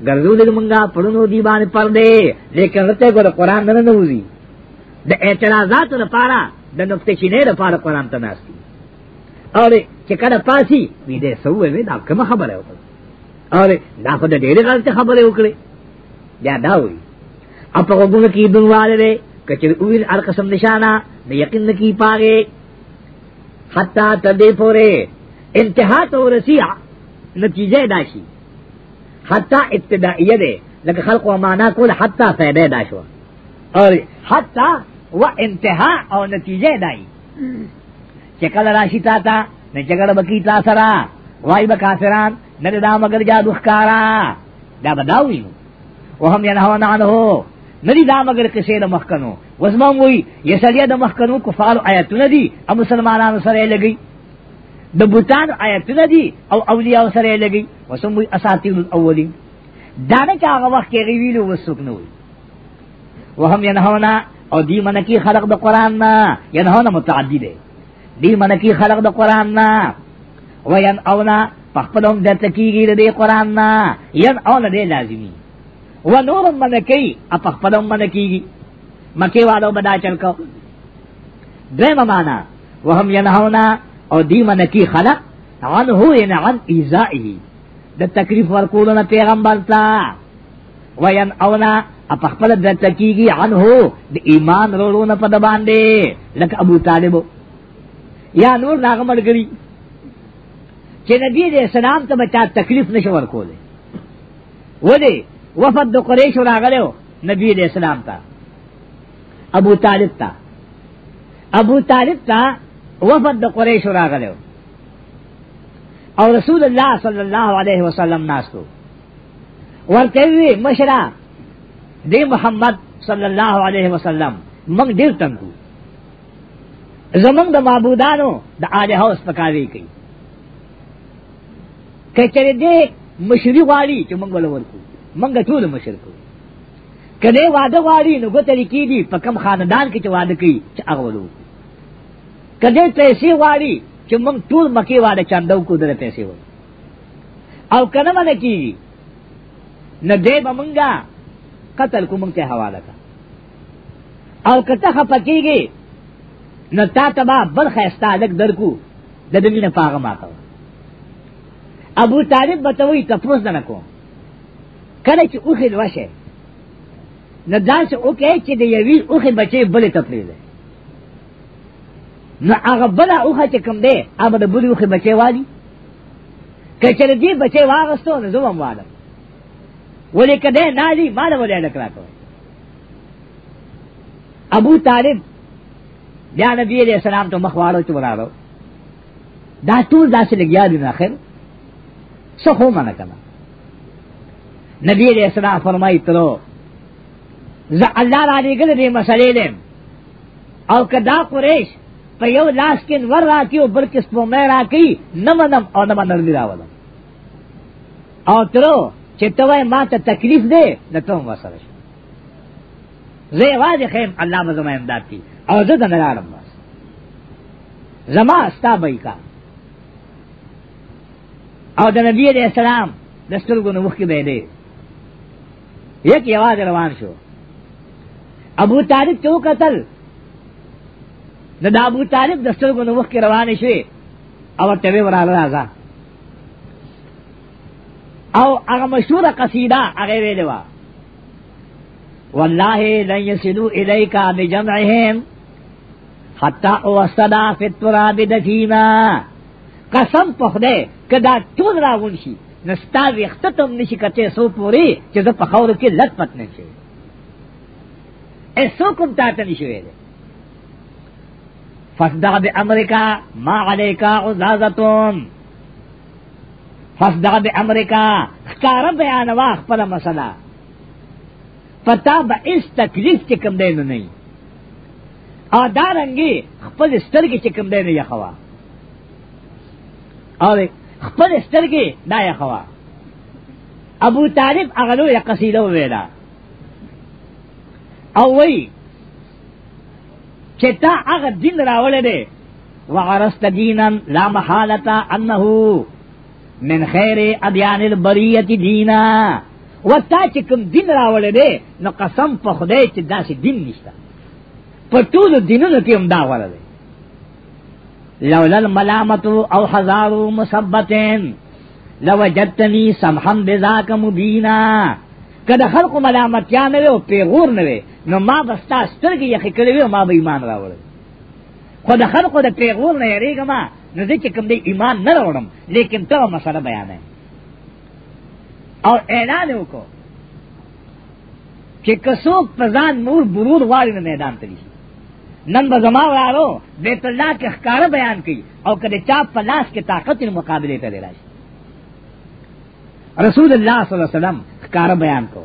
ګرځو دې مونږه پړونو دی باندې پر دې لیکن رته ګور قرآن نه نه وځي د اعتراضات لپاره د نقطه شینه لپاره قرآن ته ناشتی اور چې کله پاسی وې دې سوې وې دا کوم خبره وکړه اور دا خود ډېرې غلطه خبره وکړي بیا دا وي اپ وګونو کې دن والے کچر اویل ار قسم نشانه د یقین کی پاګه حتا تدې پوره انتها تو رسیع نتیجه داشي حتا ابتدائیه ده لکه خلق و معنا کول حتا فائدہ داشو اور حتا و انتها او نتیجه دای چې کله راشي تا تا نه جګړه بکی تا سره وای به کافران نه دا مگر جادو ښکارا دا بداوی او هم ینهون عنه ندی دا مگر کسی دا مخکنو وزمان وی یسلیه دا مخکنو کفارو آیتونه دی او مسلمانانو سره لگی دا بوتانو آیتونه دی او اولیاء سره لگی وسم وی اساتیر الاولین دانا چا آغا وقت کی غیویلو وسکنو وهم ینهونا او دی منکی خلق دا قرآن نا ینهونا متعدی دی دی منکی خلق دا قرآن نا وین اونا پخپلوم در تکیگی دے قرآن نا ید اول دے لازمی و نورم منکی اپ پخپلوم منکیگی مکی والو بدا چلکو دوی ممانا وهم ینہونا او دی منکی خلق عنہو ینعن ایزائی د تکلیف ورکولنا پیغمبر تا و ینعونا اپ خپل در تکیگی عنہو د ایمان رولونا پا دباندے لکه ابو طالبو یا نور ناغمر گری چې نبی دې سلام ته بچا تکلیف نشور کولې ولې وفد د قریش راغلو نبی دې سلام ته ابو طالب ته ابو طالب ته وفد د قریش راغلو او رسول الله صلی الله علیه وسلم ناستو ورته وی مشرا دې محمد صلی الله علیه وسلم موږ ډیر تنګو زمونږ د معبودانو د الہو سپکاوی کوي کچره دې مشری غواړي چې موږ ولور کو موږ ټول مشر کو کله واده غواړي نو ګټلې کیږي په کم خاندان کې چې واده کوي چې هغه ولور کله پیسې غواړي چې موږ ټول مکی واده چاندو کو درې پیسې و او کنه باندې کیږي نه دې بمنګا قتل کو موږ ته حواله کا او کته خپکیږي نو تا تبا بل خيستا الک درکو د دې نه پاغه ماته ابو طالب بتوی تپوس نه کو کله چې اوخه لوشه نه داس او کې چې د یوی اوخه بچي بل تفریده نو هغه بل اوخه چې کوم دی هغه د بل اوخه بچي والی کچره دی بچي واغستو نه زوم واله ولې کده نه دی مال ولې نکړه ابو طالب بیا نبی علیہ السلام ته مخ واړو چې ولاړو دا ټول داسې لګیا دي نه خیر سخو منع کنا نبی علیہ السلام فرمائی تلو زا اللہ را لگل دی مسئلے لیم او کدا قریش پا یو لاس کن ور را کیو بلکس پو میں را کی نمنم او نمنر دی راولم او تلو چې توای ما ته تکلیف دی نو ته هم وسره شي زه واځه خیم الله مزه ما امداد کی او زه د نه لارم بس زما ستا به کار او د نبی علیہ السلام دستر کو نمخ کی بیدے یک یواز روان شو ابو طالب تو قتل نہ دا ابو طالب دستر کو نمخ کی روان شوی او تبی ورال راگا او اغا مشہور قصیدہ اغیر ویلوا واللہ لن یسلو الیکا بجمعہم حتی اوستدا فی التراب دفینا قسم پخده که دا چون راون شي نستا ویختتم نشی کتے سو پوری چې د پخور کې لت پت نه شي ایسو کوم تا ته نشي ویل فصدق به امریکا ما علیکا عزازتون فصدق به امریکا خکار بیان واخ پر مسئلہ پتا به اس تکلیف چې کم دی نه نه او دارنګي خپل سترګې چې کم دی نه یخوا او خپل سترګې دا یې خوا ابو طالب هغه لوی قصیده ویلا او وی چې تا هغه دین راولې دې وعرست دینن لا محالتا انه من خیر ادیان البریت دینا وتا چې کوم دین راولې دې نو قسم په خدای چې داسې دین نشته په ټول دینونو کې هم دا ورته لولا الملامت او ہزار مثبتین لوجدتنی سمحم بذاک مبینا کدا خلق ملامت یا نه او پیغور نه نو ما بستا سترګې یخې کړې ما به ایمان راوړل خو د خلقو د پیغور نه یریږم نو دې چې کوم دې ایمان نه راوړم لیکن ته مسله بیان ہے او اعلان وکړه چې کڅوک پزان نور برود واړي میدان ته نن به زما وارو بیت الله کې ښکار بیان کړي او کله چا په لاس کې طاقت مقابله ته لري رسول الله صلی الله علیه وسلم ښکار بیان کو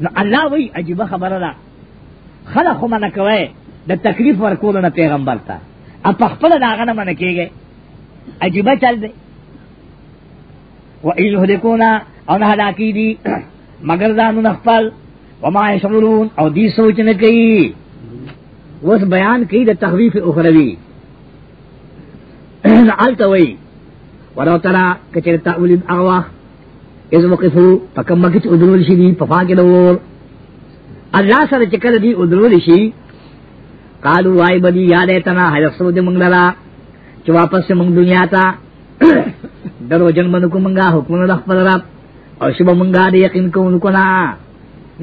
نو الله وی عجیب خبره ده خلق خو منه کوي د تکلیف ورکول نه پیغمبر ته ا په خپل داغه نه منه کیږي عجیب چل دی و ایذ هلکونا او نه هلاکی دي مگر ځانو نخپل وما یشعرون او دی سوچ نه کوي وس بیان کی د تخویف اخروی التوی ولو ترى کچر تاول الاغوا اذ وقفو پکم مکچ ادرول شي دی پفاګ دور الله سره چکل دی ادرول شي قالو وای بدی یادې تنا حیسو دې مونږ لرا چې واپس مونږ دنیا ته درو جنمن کو مونږه حکم د خپل رب او شب مونږه دې یقین کوونکو نا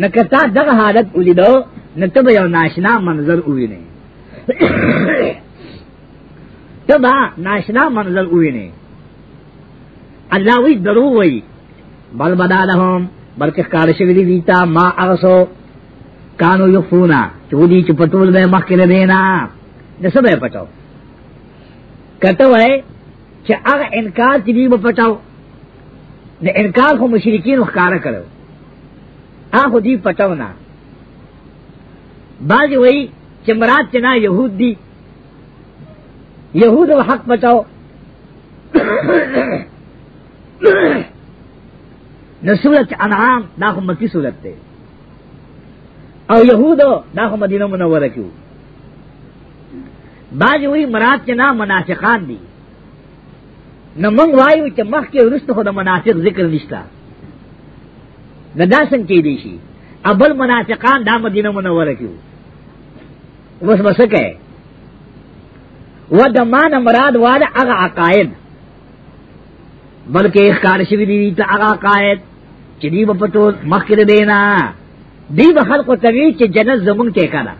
نکتا دغه حالت ولیدو نو ته یو ناشنا منظر وویني ته با ناشنا منظر وویني الله وی درو وی بل بدالهم بلکې کار شوی دی دیتا ما اغسو کانو یفونا چودی چپټول به مخکې دینا د څه به پټاو کته وای چې هغه انکار چې دی پټاو د انکار خو مشرکین وکړه کړو هغه دی پټاو نه بعض وہی چمرات چنا یہود دی یہود و حق بچاؤ نہ سورت انعام ناخو مکی سورت تے او یہود و ناخو مدینہ منور کیو بعض وہی مرات چنا مناسقان دی نہ منگ وایو کہ مخ کے رست خود مناسق ذکر نشتا نہ داسن کی دیشی ابل مناسقان دا مدینہ منور کیو اس بس کہ وہ دمان مراد والا اغا عقائد بلکہ اخکار شوی دی تا اغا عقائد چی دی بپتو مخکر دینا دی بخلق و طبیعی چی جنت زمون کے کنا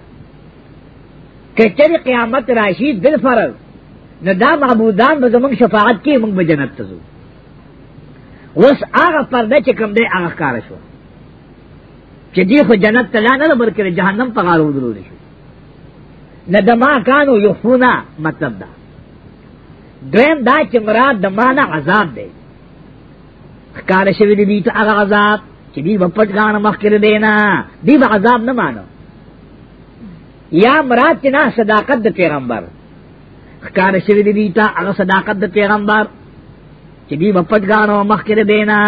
کہ چلی قیامت راشید بالفرض نو دا معبودان به زمونږ شفاعت کې مونږ به جنت ته ځو اوس هغه پرده چې کوم دی هغه ښکاره شو چې دی خو جنت ته لاړ نه بلکې جهنم په غار ودرول شو نه دما کانو یخفونا مطلب دا دویم دا چې مراد د معنا عذاب دی ښکار شوی دی ته هغه عذاب چې دی په پټ غاڼه مخکره دینا دی به عذاب نه مانو یا مراد چې نه صداقت د پیغمبر ښکار شوی دی ته هغه صداقت د پیغمبر چې دی په پټ غاڼه مخکره دینا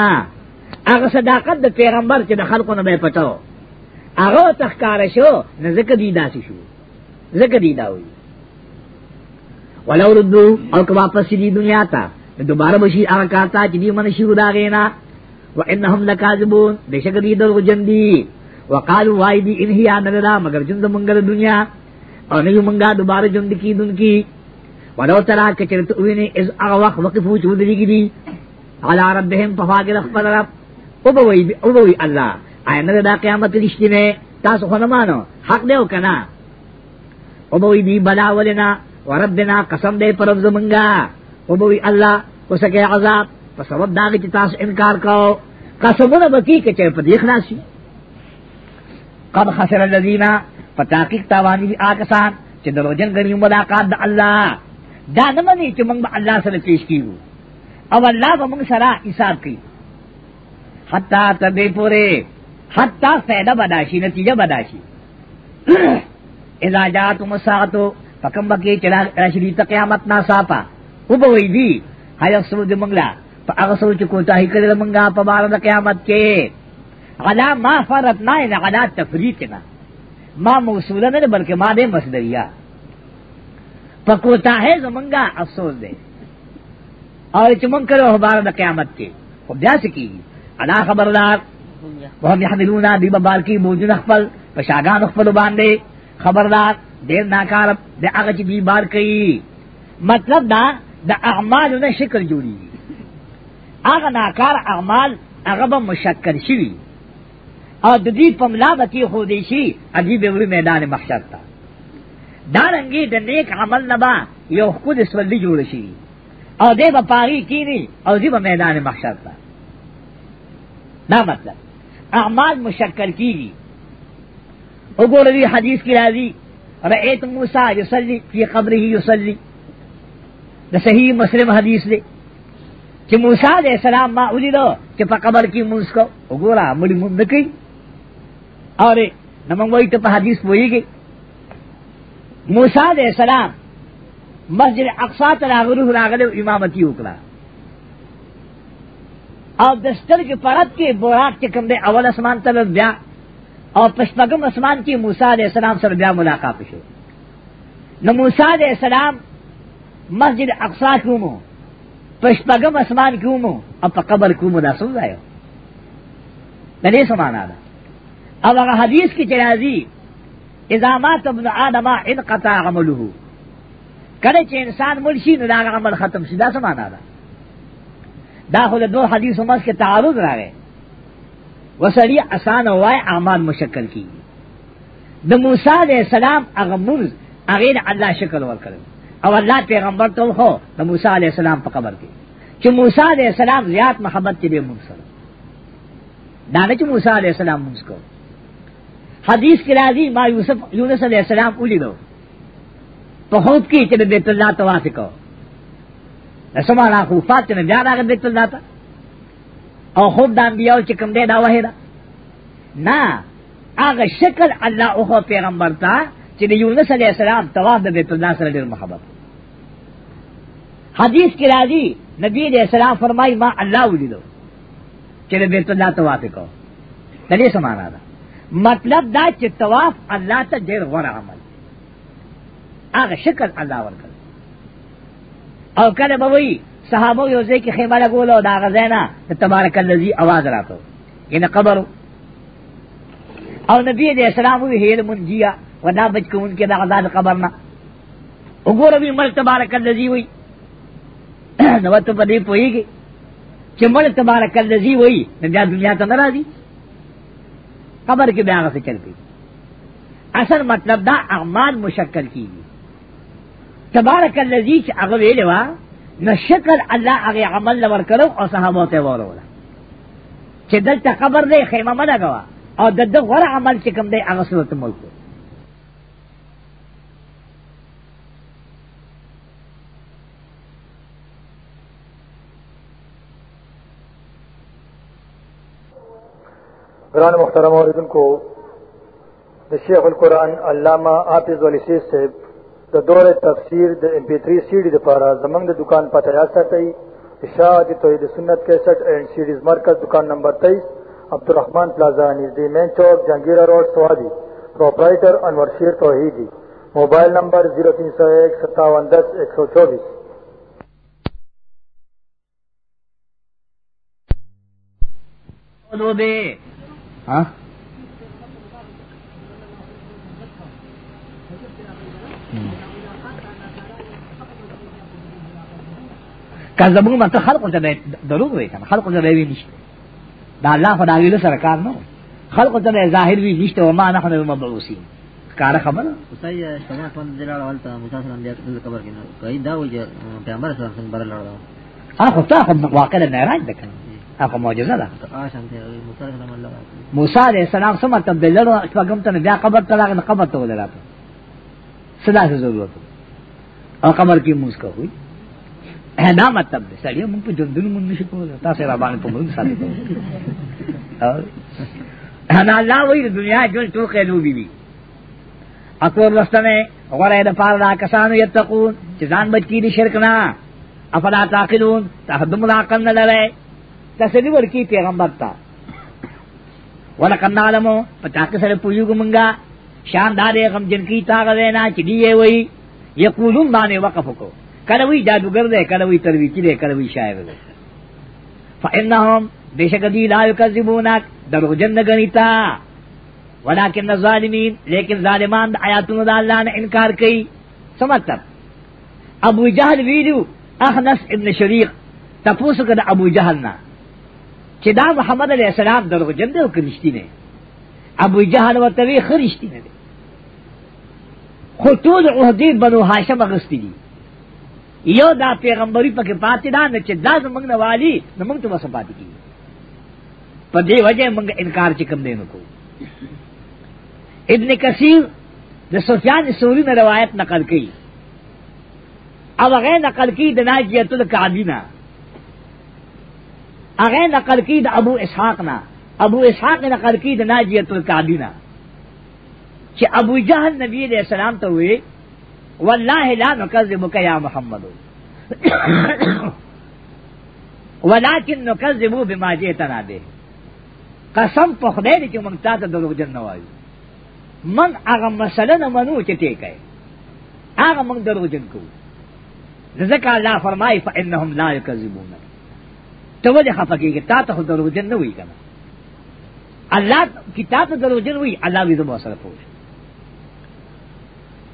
هغه صداقت د پیغمبر چې د خلکو نه به پټاو هغه تخکار شو نه ځکه دی داسې شو زکر دی داوی ولو ردو او که واپس دی دنیا تا دوباره بشی هغه کارتا چې دی من شروع دا غینا و انهم لکاذبون بشک دی دل جن دی وقالو وای دی ان هي نردا مگر جن منګل دنیا او نه منګا دوباره جن کی دن کی ولو ترا کچرت ویني از هغه وخت وقفو چې ودریږي دی علی ربهم تفاقل خبر رب او بوي او بوي الله آینه دا قیامت رښتینه تاسو خو نه مانو حق دی او کنه ابوی دی بلا ولنا وربنا قسم دے پر زمنگا ابوی اللہ وسکے عذاب پس سبب دا کی تاس انکار کرو قسمنا بکی کہ چے پر دیکھنا سی قد خسر الذین فتاقیق تاوانی دی آکسان چے درو جن گنی ملاقات دا اللہ دا نمانی چے منگ با اللہ سر پیش کیو او اللہ با منگ سرا حساب کی حتی تبی پورے حتی فیدہ بداشی نتیجہ بداشی اذا جات الساعتو پکم بکی چلا رشدی تا قیامت نا ساپا او بوئی دی حیق سو دی منگلا پا اغسو چکوتا ہی کردل منگا پا بارد قیامت کے غلا ما فرطنا ان غلا تفریقنا ما موصولا نہیں بلکہ ما دے مصدریہ پکوتا ہے زمنگا افسوس دے اور چمن کرو ہمارا دا قیامت کے خب جا سکی انا خبردار وہ ہم یحملونا دیبا بارکی موجود اخفل پشاگان اخفل باندے خبردار دیر ناکار دے اگر چی بیمار کئی مطلب دا دا اعمال نے شکل جوڑی اگر ناکار اعمال اگر با مشکل شوی اور ددی پملا بکی خودیشی عجیب اوری میدان محشر تا دارنگی دا نیک عمل نبا یو خود اسولی جوڑ شوی اور دے با پاری کینی اور دی با میدان محشر تا نا مطلب اعمال مشکل کی گی اگور دی حدیث کی راضی رعیت موسیٰ یسلی فی قبر ہی یسلی دا صحیح مسلم حدیث دے کہ موسیٰ علیہ السلام ما اولی دو کہ پا قبر کی موس کو اگورا ملی مندکی اور نمانگوئی تو پا حدیث بوئی گئی موسیٰ علیہ السلام مسجد اقصا تراغلو راغلو امامتی اکلا اور دستر کے پرد کے بوراک کے کمدے اول اسمان تب بیاں اور پشپگم اسمان کی موسیٰ علیہ السلام سر بیا ملاقات شو نو موسیٰ علیہ السلام مسجد اقصا کیوں مو پشپگم اسمان کیوں مو اب پا قبر کیوں مو دا سن رہے ہو نلے سمانا دا اب اگر حدیث کی چرازی ازامات ابن آدم انقطع عملو کرے چھے انسان ملشی نو دا عمل ختم شدہ سمانا دا داخل دو حدیث و مس کے تعارض رہے وسړی آسان وای اعمال مشکل کی د موسی علیہ السلام هغه مرز هغه د الله شکل ورکړ او الله پیغمبر ته هو د موسی علیہ السلام په قبر کې چې موسی علیہ السلام زیات محبت کې به مرسل دا نه چې موسی علیہ السلام موږ کو حدیث کې راځي ما یوسف یونس علیہ السلام اولی دو په هوت کې چې بیت الله تواف کو رسول الله خو فاطمه بیا راغله بیت الله ته او خود د انبیاو چې کوم دی دا وه دا نه هغه شکل الله او پیغمبر ته چې د یونس علی السلام طواف د بیت الله سره ډیر محبت حدیث کې راځي نبی دې السلام فرمایي ما الله ولیدو چې د بیت الله طواف وکړو د دې سمانا ده مطلب دا چې طواف الله ته ډیر غوړ عمل هغه شکل الله ورکړ او کله به وایي صحابه یو ځای کې خیمه لګول او دا غزینا تبارک الذی आवाज راکو ان قبر او نبی دې اسلام وی هیر منجیا ودا بچ کو ان کې دا آزاد قبر نه وګوره وی مل تبارک الذی وی نو ته په دې پویږي چې مل تبارک الذی وی نه دنیا ته ناراضي قبر کې بیان څه چل پی اصل مطلب دا اعمال مشکل کیږي تبارک الذی چې هغه ویلوا نو شکر الله هغه عمل لور کړو او صحابه ته وروړه چې دلته خبر دی خیمه مده غوا او د دغه غره عمل چې کوم دی هغه صورت ملک قرآن محترم اور کو شیخ القرآن علامہ حافظ ولی سے د دوره تفسیر د ام پی 3 سی ډي لپاره زمنګ د دکان پته یا ساتي ارشاد توحید سنت 61 اینڈ سیډیز مرکز دکان نمبر 23 عبدالرحمن پلازا نږدې مین چوک جنگیر روډ سوادي پرپرایټر انور شیر توحیدی موبایل نمبر 03015710124 کزمون من ته خلق ته دروغ وای کنه خلق ته وی نشته دا الله خدای له سره کار نه خلق ته ظاهر وی نشته او ما نه خنه مبعوثین کار خبر اوسای شما پند دلال ولته مسافر اندیا خبر کینه کای دا وی پیغمبر صلی الله علیه وسلم بر لړ اخو تا خو واقعا معراج دکنه اخو معجزه ده موسی علیہ السلام سم ته دلړ شپږم ته بیا قبر ته لاغه قبر ته ولراته صدا سے ضرورت او قبر کی موس کا ہوئی دا مطلب دی سړی مونږ په جندونو مونږ نشو کولای تاسو را باندې په مونږ ساتي او انا الله وی دنیا جون ټوکې نو بيبي اکور واستنه غره د پاره دا کسانو یتقون چې ځان بچی دي شرک نه افلا تاقلون تهدم لا عقل نه لره تسلی ورکی پیغمبر تا ولکن نعلمو پتا کې سره پویګو مونږه شاندارې غم جن کی تاغه نه چې دی وی یقولون باندې وقف کو کلوی جادوگر دے کلوی ترویچی دے کلوی شاعر دے فإنهم بشک دی لا یکذبونک درو جن گنیتا ولکن الظالمین لیکن ظالمان د آیاتونو د الله نه انکار کوي سمته ابو جهل ویلو احنس ابن شریق تاسو کده ابو جهل نه چې دا محمد علی السلام درو جن دی او کرشتي نه ابو جهل ورته وی خرشتي نه خو ټول عہدی بنو هاشم غستی دي یو دا پیغمبري پکې پاتې دا نه چې دا زمنګ نه والی نو موږ ته وسه پاتې کیږي په دې وجه موږ انکار چې کوم دینو کو ابن کثیر د سفیان ثوری نه روایت نقل کړي او هغه نقل کړي د ناجیت الکعبینا هغه نقل کړي د ابو اسحاق نه ابو اسحاق نقل کړي د ناجیت الکعبینا چې ابو جهل نبی علیہ السلام ته وی والله لا نكذبك يا محمد ولكن نكذب بما جئتنا به قسم په خدای دې چې موږ تاسو دروغ جن نه وایو من هغه مسله نه منو چې ټیک ہے هغه موږ دروغ جن کو ذکر الله فرمای فانهم لا يكذبون ته ولې خفقېږي تا ته دروغ جن نه وایي کنه الله کتاب دروغ جن وایي الله دې مو سره پوښتنه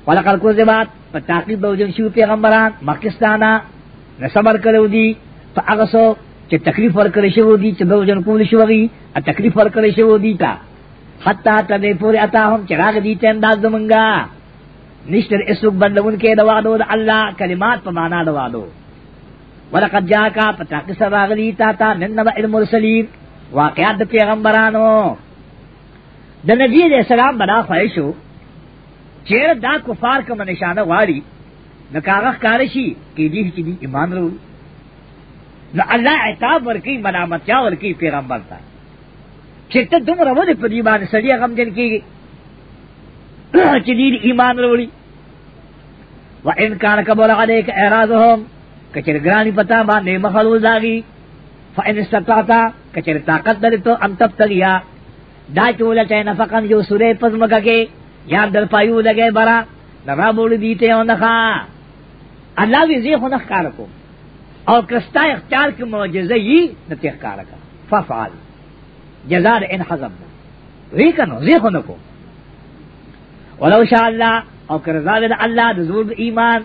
ولقد كذبت فتاقيب بوجن شو پیغمبران مکستانا نصبر کرو دی فاغسو چې تکلیف ورکړی شو دی چې بوجن کول شو غي ا تکلیف ورکړی شو دی تا حتا تدې پوری عطا هم چراغ دی ته انداز زمونږه نشتر اسوک بندون کې دواړو د الله کلمات په معنا دواړو ولقد جاءك فتاقيب سراغلی تا تا ننبا المرسلین واقعات پیغمبرانو د نبی رسول الله بنا خواهشو چیر دا کفار کم نشانه واری نو کاغخ کارشی کی دیه چی دی ایمان رو نو اللہ عتاب ورکی ملامتیا ورکی پیغمبر تا چیتا دم رو دی پر ایمان سڑی غم جن کی چی دی ایمان روڑی و انکان کبول علیک اعراضهم کچر گرانی پتا باندې مخلوز داغی فإن استطعتا کچر طاقت دلی تو انتب تگیا دا چولا چای نفقن جو سورے پزمکا کے یا در پایو لگے برا نرا بول دیتے ہو نخا اللہ وی زی خنخ کارکو اور کرستا اختیار کی معجزہ ہی نتیخ کارکا ففعال جزار انحضم وی کنو زی خنکو ولو شاء اللہ اور کرزا وی اللہ دزور ایمان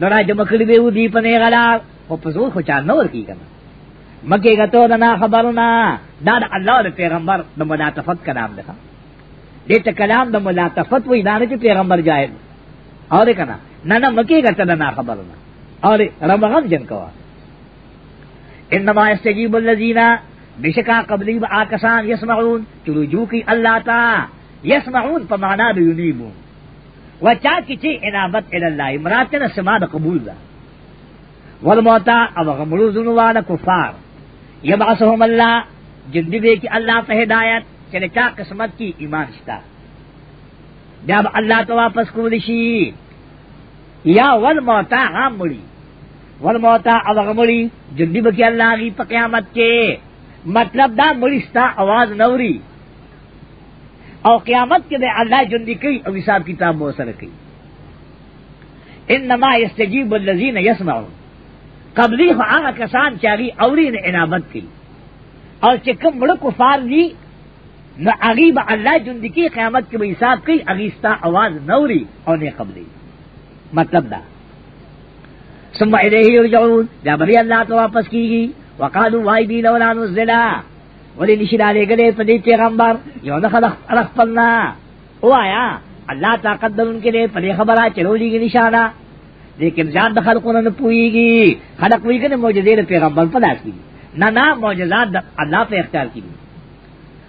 نرا جمکڑ بیو دی پنے غلا وہ پزور خوچار نور کی کنا مکے گتو دنا خبرنا دا دا اللہ دا پیغمبر دا مناتفت کا نام دکھا دې ته کلام د ملاتفت وې دانه چې پیغمبر جاهل اور کنا نه نه مکی ګټه نه خبر نه اور رمغان جن کوا انما استجیب الذین بشکا قبلی آکسان یسمعون چلوجو کی اللہ تا یسمعون په معنا د یونیبو و چا کی چې انابت ال الله امرات نه سما د قبول ده والموتا او غمرو ذنوان کفار یبعثهم الله جندی به کی الله ته هدایت چلے چا قسمت کی ایمان شتا جب اللہ تو واپس کو لشی یا ول موتا ہم مڑی ول موتا اب مڑی جلدی بکی اللہ کی قیامت کے مطلب دا مڑی ستا آواز نوری او قیامت کے دے اللہ جندی کی او حساب کتاب موثر کی انما یستجیب الذین یسمعون قبلی خواہ کسان چاری اوری نے انابت کی اور چکم مڑ کفار دی نہ اغیب اللہ جن کی قیامت کے بھائی صاحب کی اگیستہ آواز نوری اور نے قبلی مطلب دا سم یرجعون دا بری اللہ تو واپس کی گی وقالو وائی دی لولا نزلا ولی نشرا لے گلے پدی پیغمبر یو نہ خلق رخ پلنا او آیا اللہ طاقت در ان کے لئے پدی خبرہ چلو لی گی نشانہ لیکن جان دخل کو نہ پوئی گی خلق ہوئی کہ معجزے پیغمبر پلاس کی نہ نہ معجزات اللہ پہ اختیار کی گئی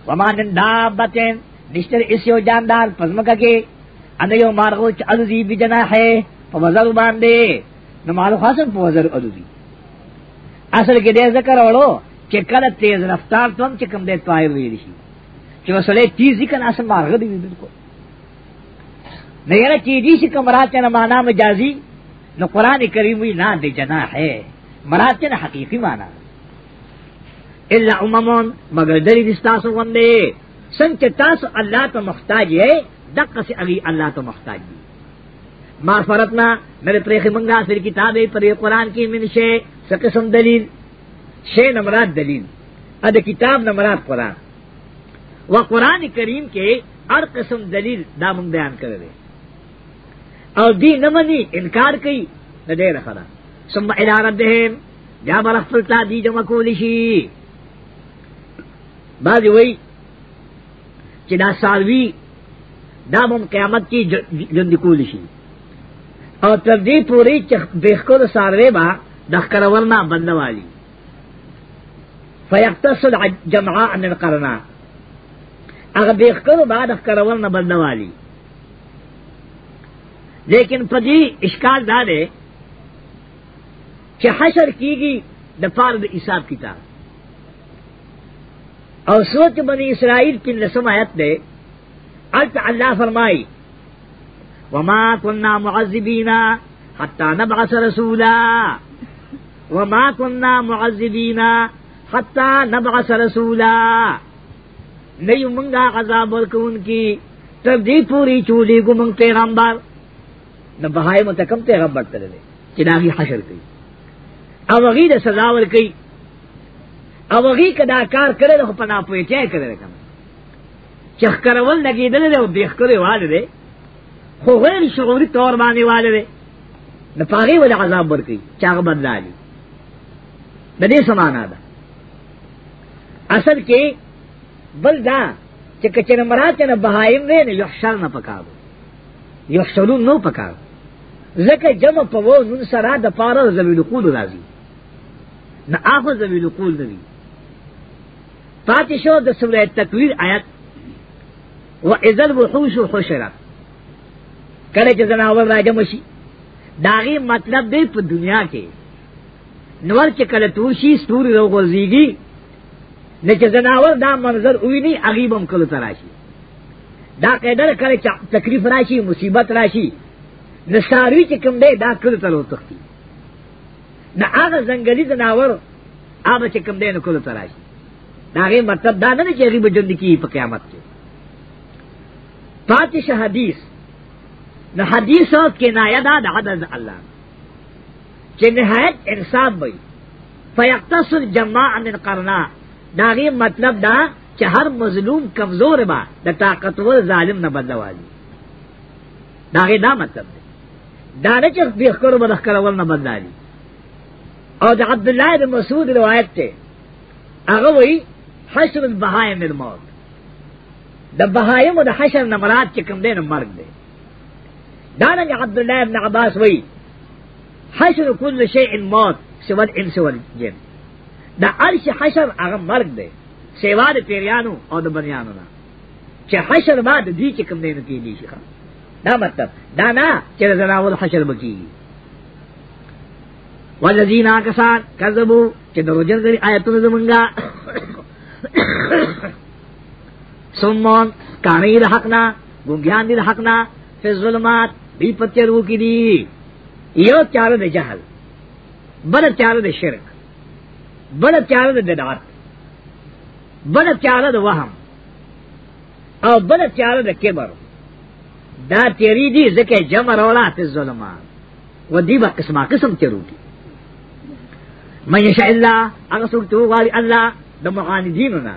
ومان دابتن نشتر اس یو جاندار پزمکا کی انا یو مارغو چا علوزی بی جناحے فوزر باندے نمالو خاصن فوزر علوزی اصل کې دې ذکر اورو چې کله تیز رفتار تم چې کم دې طائر ویل شي چې وسله تیز کنا اصل مارغ دی بالکل نه یره چې دې کوم راته نه معنا مجازي نو قران کریم وی نه دې جنا ہے مراد نه حقيقي معنا الا اممون مگر دری دستاسو غندے سنگ چه تاسو اللہ تو مختاج ہے دقا سے اگی اللہ تو مختاج دی معفرتنا میرے پریخ منگا سر کتاب پر قرآن کی من شے سقسم دلیل شے نمرات دلیل اد کتاب نمرات قرآن و قرآن کریم کے ہر قسم دلیل دامن بیان کر دے اور دی نمنی انکار کی نہ دے رکھا سم ادارت دہم جا برخلتا دی جمع کو لشی بعضی وی چې دا ساروی دا مم قیامت کی جند کول شي او تر دې پوري چې بهکور ساروی با د خکرورنا بندوالي فیقتصل جمعاء عن القرنا هغه بهکور با د خکرورنا بندوالي لیکن پدی اشکال دا دے چې حشر کیږي د پاره د حساب کتاب اور سوچ بنی اسرائیل کی رسم آیت دے الت اللہ فرمائی وما کنہ معذبینہ حتیٰ نبعث رسولا وما کنہ معذبینہ حتیٰ نبعث رسولا نہیں منگا عذاب ورکون کی تب دی پوری چولی کو منگ پیغمبر نہ بہائے متکم پیغمبر تلے چناگی حشر کی اب غیر سزاور کی او هغه کدا کار کړي له په ناپوي چا کړي کنه چخ کرول لګیدل دی او بیخ کړي والي دی خو غیر شعوري تور باندې والي دی د پاغي ول عذاب ورکي چاغ بدلالي د دې سمانا ده اصل کې بل دا چې کچر مراد نه بهایم دی نه یحشر نه پکاو یحشرون نو پکاو زکه جمع په وو نن سره د پاره زمینو قول راځي نه اخو زمینو قول دی پاتې شو د سورې تکویر آیت و اذل وحوش حشرت کله چې زناور راجم شي داغي مطلب دی په دنیا کې نور چې کله توشي ستوري راغورځيږي نه چې زناور دا منظر ویني عجیبم کله تراشي دا قیدر کله چې تکلیف راشي مصیبت راشي نه ساروی چې کوم دی دا کله تلو تختی نه هغه زنګلی زناور هغه چې کوم دی نه کله تراشي داغه مطلب دا نه چې هغه به ژوند کی په قیامت کې پاتې حدیث د حدیثو کنایه دا د عدد الله چې نهایت انسان وي فیقتصر جماع من قرنا داغه مطلب دا چې هر مظلوم کمزور ما د طاقتور ظالم نه بدلوالي داغه دا مطلب دی دا نه چې به خبر بدخ کول نه بدلالي او د عبد الله بن مسعود روایت ته هغه وایي حشر البهائم الموت د بهایم د حشر نه مراد چې کوم دین مرګ دی دانګ عبد الله ابن عباس وای حشر کل شیء موت سوال انس ول جن دا ارش حشر هغه مرګ دی سیوا د پیریانو او د بنیانو نه چې حشر بعد دې چې کوم دین کېږي شي دا مطلب دا نه چې زناول حشر بکیږي والذین آکسان کذبوا چې دروجن کړي آیتونه زمونږه سمون کانی دا حقنا گنگیان دی دا حقنا فی الظلمات دی پتی رو کی دی یو تیارو دا جہل بڑا تیارو دا شرک بڑا تیارو دا بدعات بڑا تیارو دا وهم او بڑا تیارو دا کبر دا تیری دی زکر جمع رولا فی الظلمات و دی با قسمہ قسم تیرو کی من یشاء اللہ اگر سورتو غالی اللہ د معاندینو نه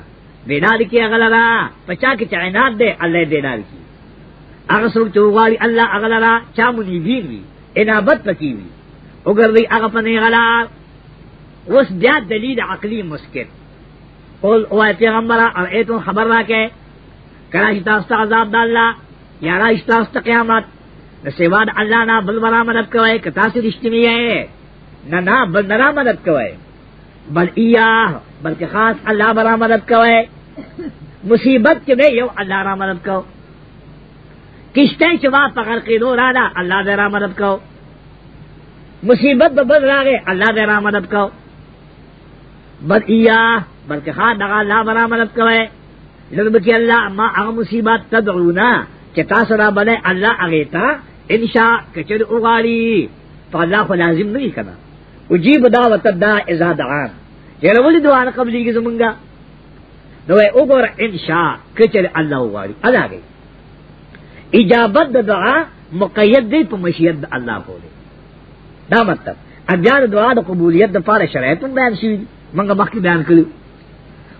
بیدار کی اغلرا پچا کی تعینات دے اللہ بیدار کی اگر سوک چوغاری اللہ اغلرا چا منیبین وی انابت پکی وی اگر وی اگر پنے غلار اس بیا دلیل عقلی مسکر قول او اے پیغمبرہ اور اے تم خبر راکے کرا شتاستا عذاب داللہ یا را شتاستا قیامت نسیوان اللہ نا بل برا مدد کوئے کتاسی رشتی میں ہے نا نا بل نرا مدد کوئے بل ایا بلکہ خاص اللہ برا مدد کو ہے مصیبت یو اللہ را مدد کو کشتے چبا پکڑ کے دو رادا اللہ تیرا مدد کو مصیبت بل راگے اللہ مدد کو بل ایا بلکہ خاص اللہ برا مدد ہے ضلع کی اللہ ماں مصیبت تب رونا چتا سرا بنے اللہ اگیتا انشا کچر اگاڑی تو اللہ کو لازم نہیں کرنا اجیب دا دعوت دا ازاد عام جلو ولی دعا نہ قبلی کی زمانگا نو اے اوگر انشاء کچل اللہ واری ادا گئی اجابت دعا مقید دی پا مشید دا اللہ کو دے دا مطلب اگر دعا دا قبولیت دا پارا شرائطن بیان شوید منگا مخی بیان کریو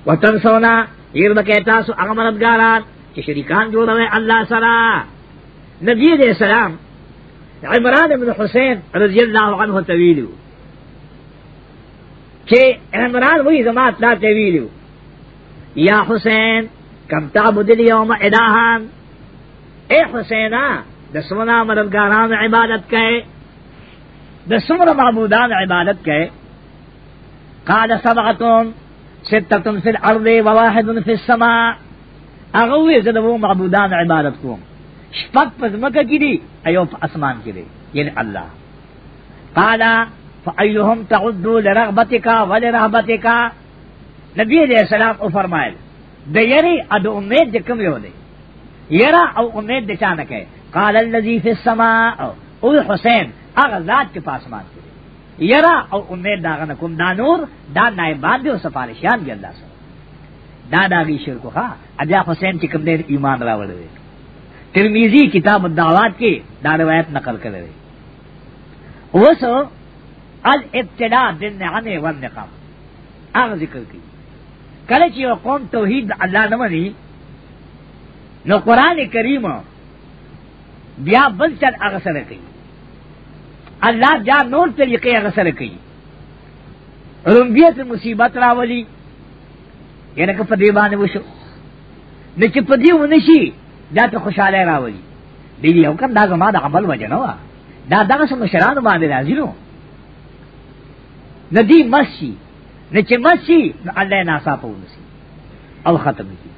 وطن سونا یہ بکیتا سو اغمردگاران چی شریکان جو روے اللہ سرا نبی علیہ السلام عمران بن حسین رضی اللہ عنہ طویلو چې عمران وی زما اطلاع ته ویلو یا حسین کم تعبد الیوم الہان اے حسینا د سمنا مددګاران عبادت کړي د سمر معبودان عبادت کړي قال سبعتم ستتم فی الارض وواحد فی السماء اغوی زدو معبودان عبادت کوم شپک پزمکه کی دی ایو اسمان کی دی یعنی الله قال فعیہم تعدو لرغبتکا ولرغبتکا نبی علیہ السلام او فرمائل دے یری اد امید دے کم یو دے یرا او امید دے چانک ہے قال اللذی فی السماء او حسین اگر ذات کے پاس مان کرے یرا او امید داغن کم دا نور دا نائبان دے و سفارشیان بھی اللہ سر دا داغی شرکو خواہ ادیا حسین چکم دے ایمان راوڑ دے ترمیزی کتاب الدعوات کی دا روایت نقل کرے اوسو الابتلاء بالنعم والنقم هغه ذکر کوي کله چې یو قوم توحید الله نه مني نو قران کریم بیا بل چل هغه سره کوي الله بیا نور طریقې هغه سره کوي رنبیت مصیبت راولي یعنی که په دې باندې وشو نو چې په دې ونشي دا ته خوشاله راولي دی یو کم دا زما د عمل وجه نه دا دغه څنګه شرانو باندې راځي نو ندی مسی نہ چ مسی نہ اللہ ناسا پونسی او ختم کی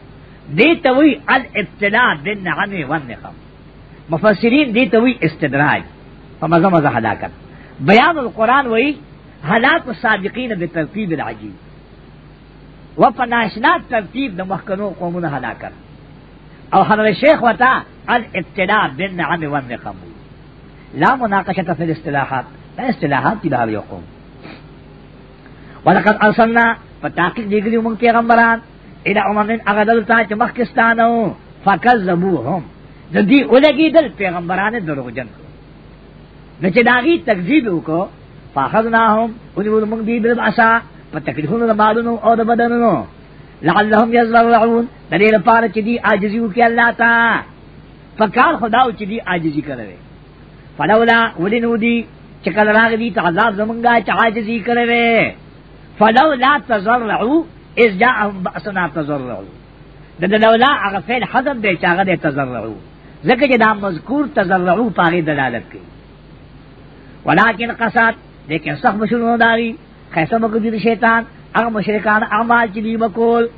دی توئی الابتلاء بن نعم و نقم مفسرین دی توئی استدراج فمزہ مزہ ہلاکت بیان القرآن وئی ہلاک السابقین بترتیب العجیب و پناشنا ترتیب د محکنو قومون ہلاکت او حضرت شیخ وتا الابتلاء بن نعم و نقم لا مناقشه في الاصطلاحات لا اصطلاحات تبع يقوم ولقد ارسلنا فتاقیق دیگلیو من پیغمبران الى اممن اغدلتا چه مخکستانو فکذبوهم د دې ولګي دل پیغمبرانه دروغجن کو نه چې داغي تکذیب وکړو فاخذناهم ونقول موږ دې بل عصا په تکلیفونو د مالونو او د بدنونو لعلهم يزرعون د دې لپاره چې دې عاجزي وکړي الله تا فکار خدا او چې دې عاجزي کوي فلولا ولنودي چې کله راغلي تعذاب زمونږه چې عاجزي کوي فلو لا تزرعو از جا باسنا تزرعو د لولا هغه فعل حذف دی چې هغه د تزرعو ځکه چې دا مذکور تزرعو پاره دلالت کوي ولکن قصد لیکن صح مشرونو داری خیسه مقدر شیطان هغه مشرکان اعمال چې دی وکول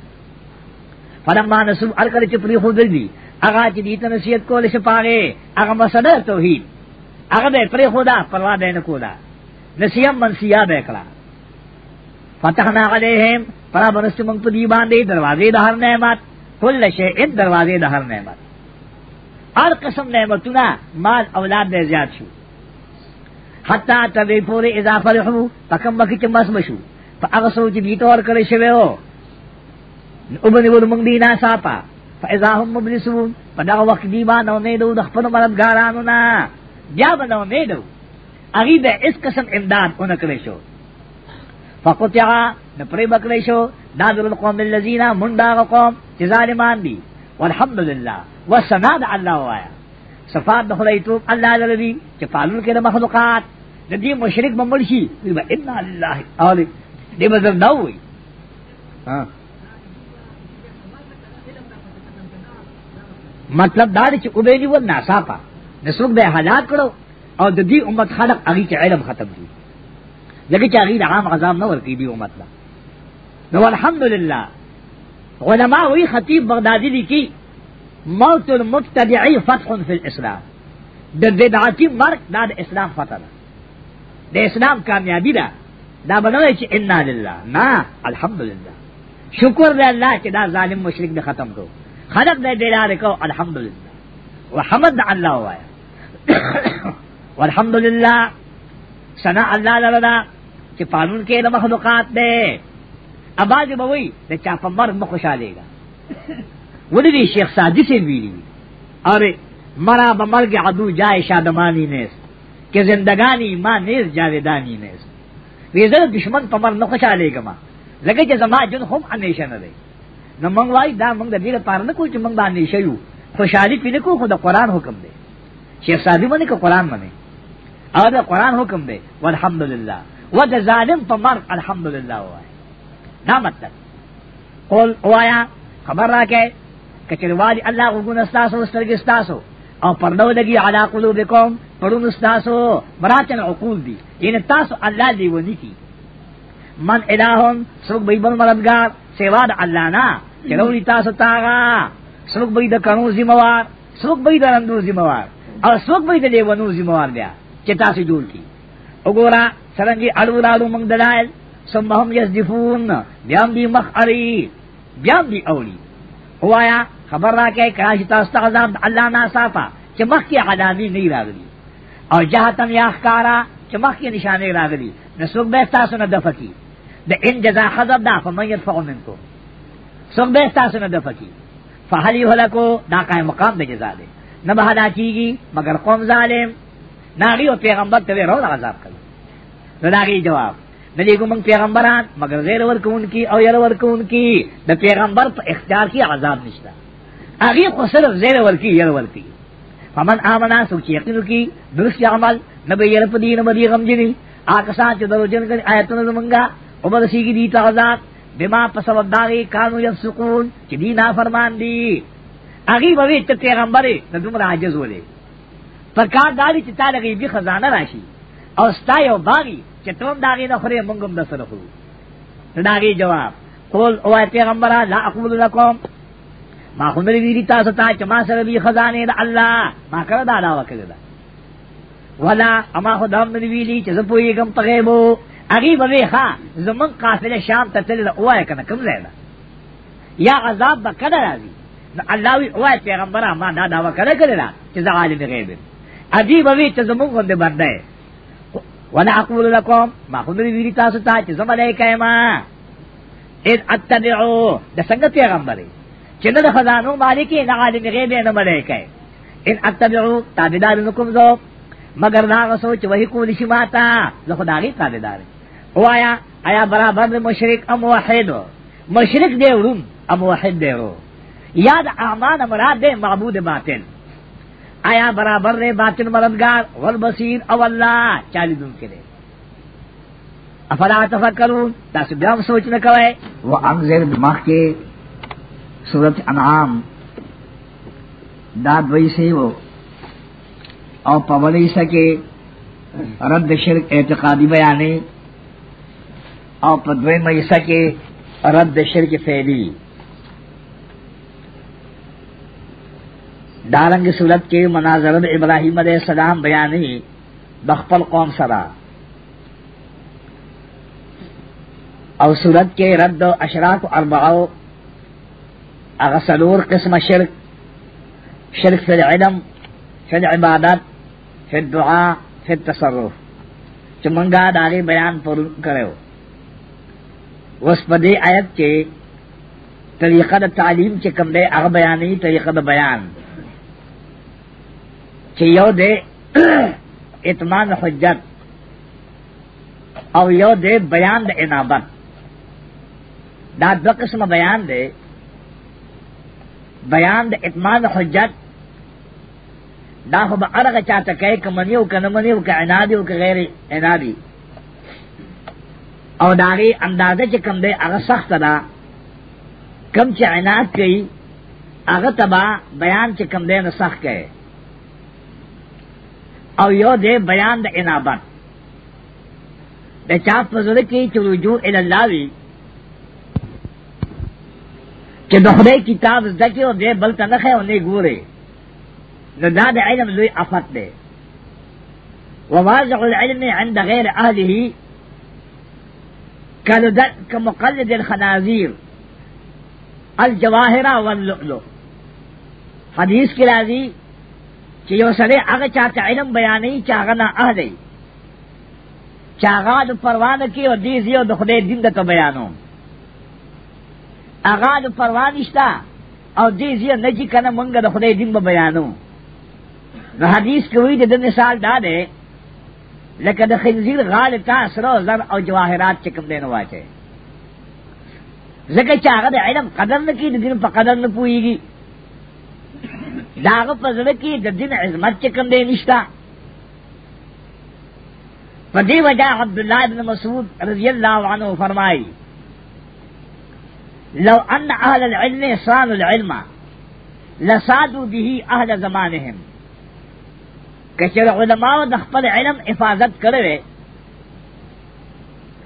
فلما نسو الکل چې پری خو دی هغه چې دی ته نصیحت کول شپاره هغه مسله توحید هغه به پری خدا پروا نه کولا نصیحت منسیه به کړه فتحنا علیہم پرا برست منگ پا دی باندے دروازے دہر نعمت کل شیئن دروازے دہر نعمت ار قسم نعمتنا مال اولاد دے زیاد شو حتی تبی پوری اضافہ رحمو پکم بکی چمس مشو پا اغسو چی بیتو اور کرے شوے ہو ابن ور منگ دینا ساپا فا اضاہم مبلسون پا دا وقت دیبان اونے دو دخپن مردگارانونا جا بنونے دو اغیب اس قسم امداد انکرے شو فقطعا نپری بکلی شو نادر القوم اللذین من داغ قوم چی ظالمان دی والحمدللہ والسنا دا اللہ وایا صفات دا خدای توب اللہ لرزی چی فالون کے دا مخلوقات ندی مشرک ممل شی دی با انا اللہ اولی دی با زندوی مطلب دا دی چی ابیلی و ناسا پا نسوک بے حالات کرو اور دی امت خلق اگی چی علم ختم دی لگے چاہیے عام غزام نہ ورکی دی امت دا نو الحمدللہ علماء وی خطیب بغدادی دی کی موت المبتدعی فتح فی الاسلام د بدعتی مرک دا دا اسلام فتح دا دا اسلام کامیابی دا دا بنوے چی انا للہ نا الحمدللہ شکر دے اللہ چی دا ظالم مشرک دے ختم کو خلق دے دیلار کو الحمدللہ وحمد اللہ ہوا والحمدللہ سنا اللہ لردا چې قانون کې د مخلوقات دی اباز به وای د چا په مرګ مخ خوشاله گا ولې دی شیخ سادی سے ویلی اره مرا به مرګ عدو جای شادمانی نیس کې زندگانی ما نیس جاویدانی نیس ویزه دشمن په مرګ نه خوشاله گا ما لکه چې زما جن هم انیشه نه دی نو مونږ وای دا مونږ د دې لپاره نه کوو چې مونږ باندې شیو خوشحالي پینې کو خو د قران حکم دی شیخ سادی باندې کو قران باندې او دا قران حکم دی والحمدلله و د ظالم په مرګ الحمدلله وای دا مطلب قول وایا خبر راکې کچر والی الله غوونه استاسو سترګې استاسو او پردو لګي علا قلوبکم پړون استاسو براتن عقول دي یعنی تاسو الله دی ونی کی من الہم سوک بی بل مددگار سیوا د الله نه چلولی تاسو تاغا سوک بی د کانو زموار سوک بی د رندو زموار او سوک بی د دیونو زموار بیا چې تاسو جوړ کی وګوره سرنگی اڑو لالو منگ دلائل سمہم یزدفون بیام دی مخعری بیام دی اولی ہوایا خبر را کہ کراشتا استعذاب اللہ ناصافا چمخ کی علامی نہیں راگلی اور جہتن یا اخکارا چمخ کی نشانے راگلی نہ سکھ بیستا سن دفکی دا ان جزا خضب دا فمن یدفع منکو سکھ بیستا سن دفکی فحلی حلکو دا قائم مقام دے جزا دے نہ بہدا کی گی مگر قوم ظالم ناغی و پیغمبر تو رو عذاب کرو نداغی جواب ندی کو منگ پیغمبران مگر غیر ورکون کی او یر ورکون کی دا پیغمبر پا اختیار کی عذاب نشتا آگی خو صرف زیر ورکی یر ورکی فمن آمنا سوچی یقینو کی درست عمل نبی یر پا دین مدی غم جنی آکسان چو درو جن کن آیتون زمنگا عمر سیگی دیتا عذاب بما پسبب داغی کانو یفسقون چی دینا فرمان دی آگی بوی چا پیغمبر ندوم راجز ہو لے پر کار داری چی تا لگی بھی خزانہ راشی او ستا یو باغی چې توم داغي نه خوري مونږ هم نسره خورو داغي جواب قول او پیغمبره لا اقول لكم ما خو مری ویری تاسو ته چې ما سره وی خزانه د الله ما کړه دا دا وکړه دا ولا اما خو دا مری ویلی چې زه پوېږم په غیبو هغه به ښا زمون قافله شام ته تل اوه کنه کوم ځای یا عذاب به کله راځي الله وی اوه پیغمبره ما دا دا وکړه کړه چې زه عالم غیب عجیب وی چې زمون غو به باندې ولا اقول لكم ما خبري ویری تاسو ته چې زما دای کایما اذ اتبعو د څنګه پیغمبري چې د خزانو مالک نه عالم غیب نه ملایکه ان اتبعو تابعدار نکوم زو مگر دا غسو چې وਹੀ کول شي ماتا زه خدای تابعدار وایا آیا برابر د مشرک ام واحد مشرک دی ورون ام واحد دی ورو یاد اعمال مراد دی معبود باطل آیا برابر رے باطن مددگار بصیر او اللہ چالی دن کے دے افلا تفکرون تاس بیام سوچ نہ کوئے وہ انزر دماغ کے صورت انعام داد وئی سے وہ او پولی سکے رد شرک اعتقادی بیانے او پدوے مئی سکے رد شرک فیلی دارنگ سورت کے مناظر علیہ السلام بیانی بخفل قوم سرا اور سورت کے رد ارباؤ اغسلور قسم شرک شرک فی فی دعا فی تصرف چمنگا داری بیان پر وسپدی آیت کے طریقہ تعلیم کے کمرے اغ بیانی طریقہ بیان چې یو دې اتمام حجت او یو دې بیان د انابت دا دو قسم بیان دی بیان د اتمام حجت دا خو به ارغه چاته کوي که منیو که نه منیو که عنادي او که غیر عنادي او داغي اندازه چې کم دی هغه سخته ده کم چې عناد کوي هغه تبا بیان چې کم دی نه سخت کوي او یو دے بیان د انابت د چا پزړه کې چې رجوع ال الله وی چې د خدای کتاب زکه او دې بل ته نه خه نه ګوره نو دا د علم لوی افات دی وواضع العلم عند غیر اهله کله د مقلد الخنازیر الجواهر واللؤلؤ حدیث کی راضی چې یو سړی هغه چاته علم بیانې چې هغه نه اهلی چې هغه د پروانه کې او دې زیو د خدای دین د بیانو هغه د پروانه شته او دې زیو نه چې کنه مونږ د خدای دین به بیانو نو حدیث کوي د مثال دا ده لکه د خنزیر غال تا سره زر او جواهرات چې کوم دین واچي زکه چې هغه د علم قدر نه کیږي د دین په قدر نه پويږي داغ فضل کی د دین عظمت چکم دے نشتا فدی وجہ عبداللہ ابن مسعود رضی اللہ عنہ فرمائی لو ان اہل العلم سان العلم لسادو به اہل زمانہم کچر علماء د خپل علم حفاظت کرے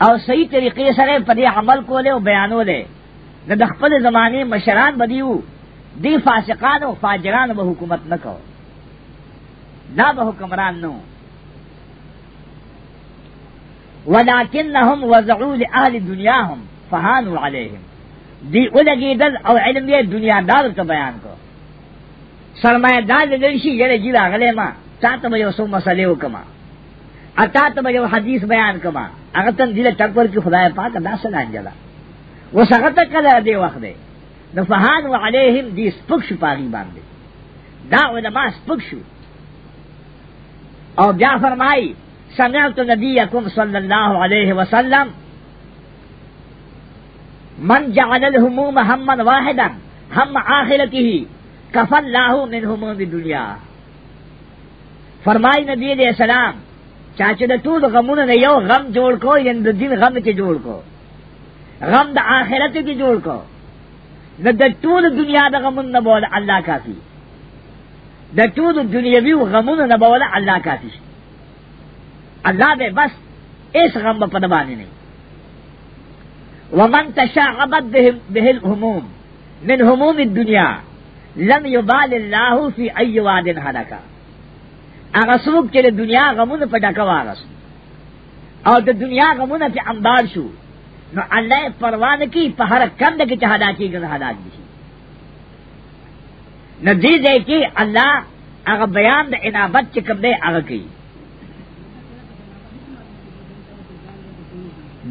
او صحیح طریقے سره پر عمل کولے او بیانولے د خپل زمانے مشران بدیو دی فاسقان او فاجران به حکومت نکو دا به حکمران نو ولکنهم وزعوا لاهل دنیاهم فهانوا عليهم دی ولګی دل او علم یې دنیا دار ته بیان کو سرمایه دار دې شي یره جی راغله ما تاسو به یو څو مسلې وکما اتا ته به یو حدیث بیان کما هغه تن دې تکور کې خدای پاک دا سلام جلا وسغت کله دی وخت دی نفحان و علیہم دی سپک شو پاگی باندے دا علماء سپک شو اور بیا فرمائی سمعت نبیکم صلی اللہ علیہ وسلم من جعل الهموم هما واحدا هم آخرته کفى الله من هموم الدنيا فرمائی نبی علیہ السلام چاچے دے طول غمون نے یو غم جوڑ کو یعنی دین غم کے جوڑ کو غم دا آخرت کی جوڑ کو نہ د ټول دنیا د غمون نه بوله الله کافی د ټول دنیوي غمون نه بوله الله کافی الله دې بس اس غم په دبانې نه ومن تشعبت بهم به الهموم من هموم الدنيا لم يبال الله في اي واد هلك هغه څوک چې د دنیا غمونه په ډکه واغس او د دنیا غمون په انبار شو نو اللہ پروان کی پہر کند کی چہدا کی گز حالات بھی نو دی دے کی اللہ اگر بیان دے انابت چکم دے اگر کی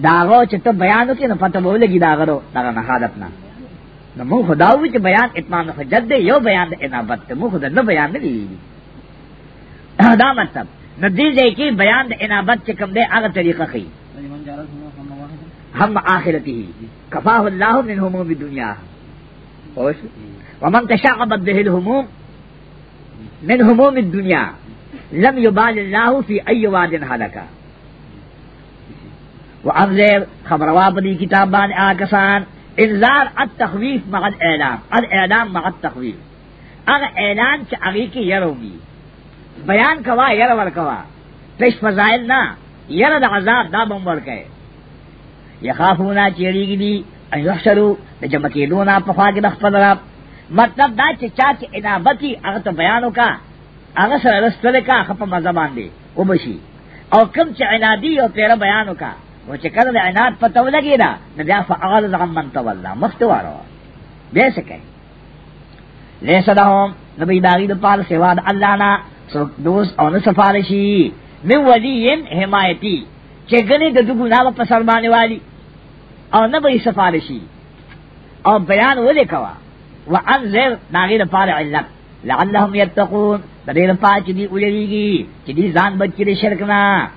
داغو چې ته بیان وکې نو پته به ولګي داغرو دغه نه حالت نه نو مو خدا وی چې بیان اتمام حجت دی یو بیان د انابت ته مو خدا نه بیان نه دی دا مطلب نو دې ځای کې بیان د انابت چې کوم دی هغه طریقه خي هم آخرته کفاه الله من هموم الدنیا ومن تشعبت به الهموم من هموم الدنیا لم يبال الله في اي واد هلك وانذر خبروا بدی کتاب باندې آکسان انذار التخويف مع الاعلام الاعلام مع التخويف اغه اعلان چې هغه کې يروږي بیان کوا ير ور کوا پښ فضائل نه ير د عذاب دا بم ور کوي یخافونا چیریگی دی ان یحشرو دا جمع کی دونا پخوا کی دخپل رب مطلب دا چې چا چې انابتی هغه ته بیانو کا هغه سره رسول کا خپ مزبان دی او بشي او کم چې عنادی او پیر بیانو کا و چې کله د عناد پته ولګی دا نو بیا فعال عن من تولا مفتوارو به سکے لیس دهم نبی داغی د پال سیواد الله نا سو دوست او نه سفارشی من ولیم حمایتی چې ګنې د دغه نام په سر باندې والی او نه به سفارشی او بیان ولې کوا وانذر داغه لپاره علت لعلهم يتقون د دې لپاره چې دی ولېږي چې دی ځان بچی دې شرک نه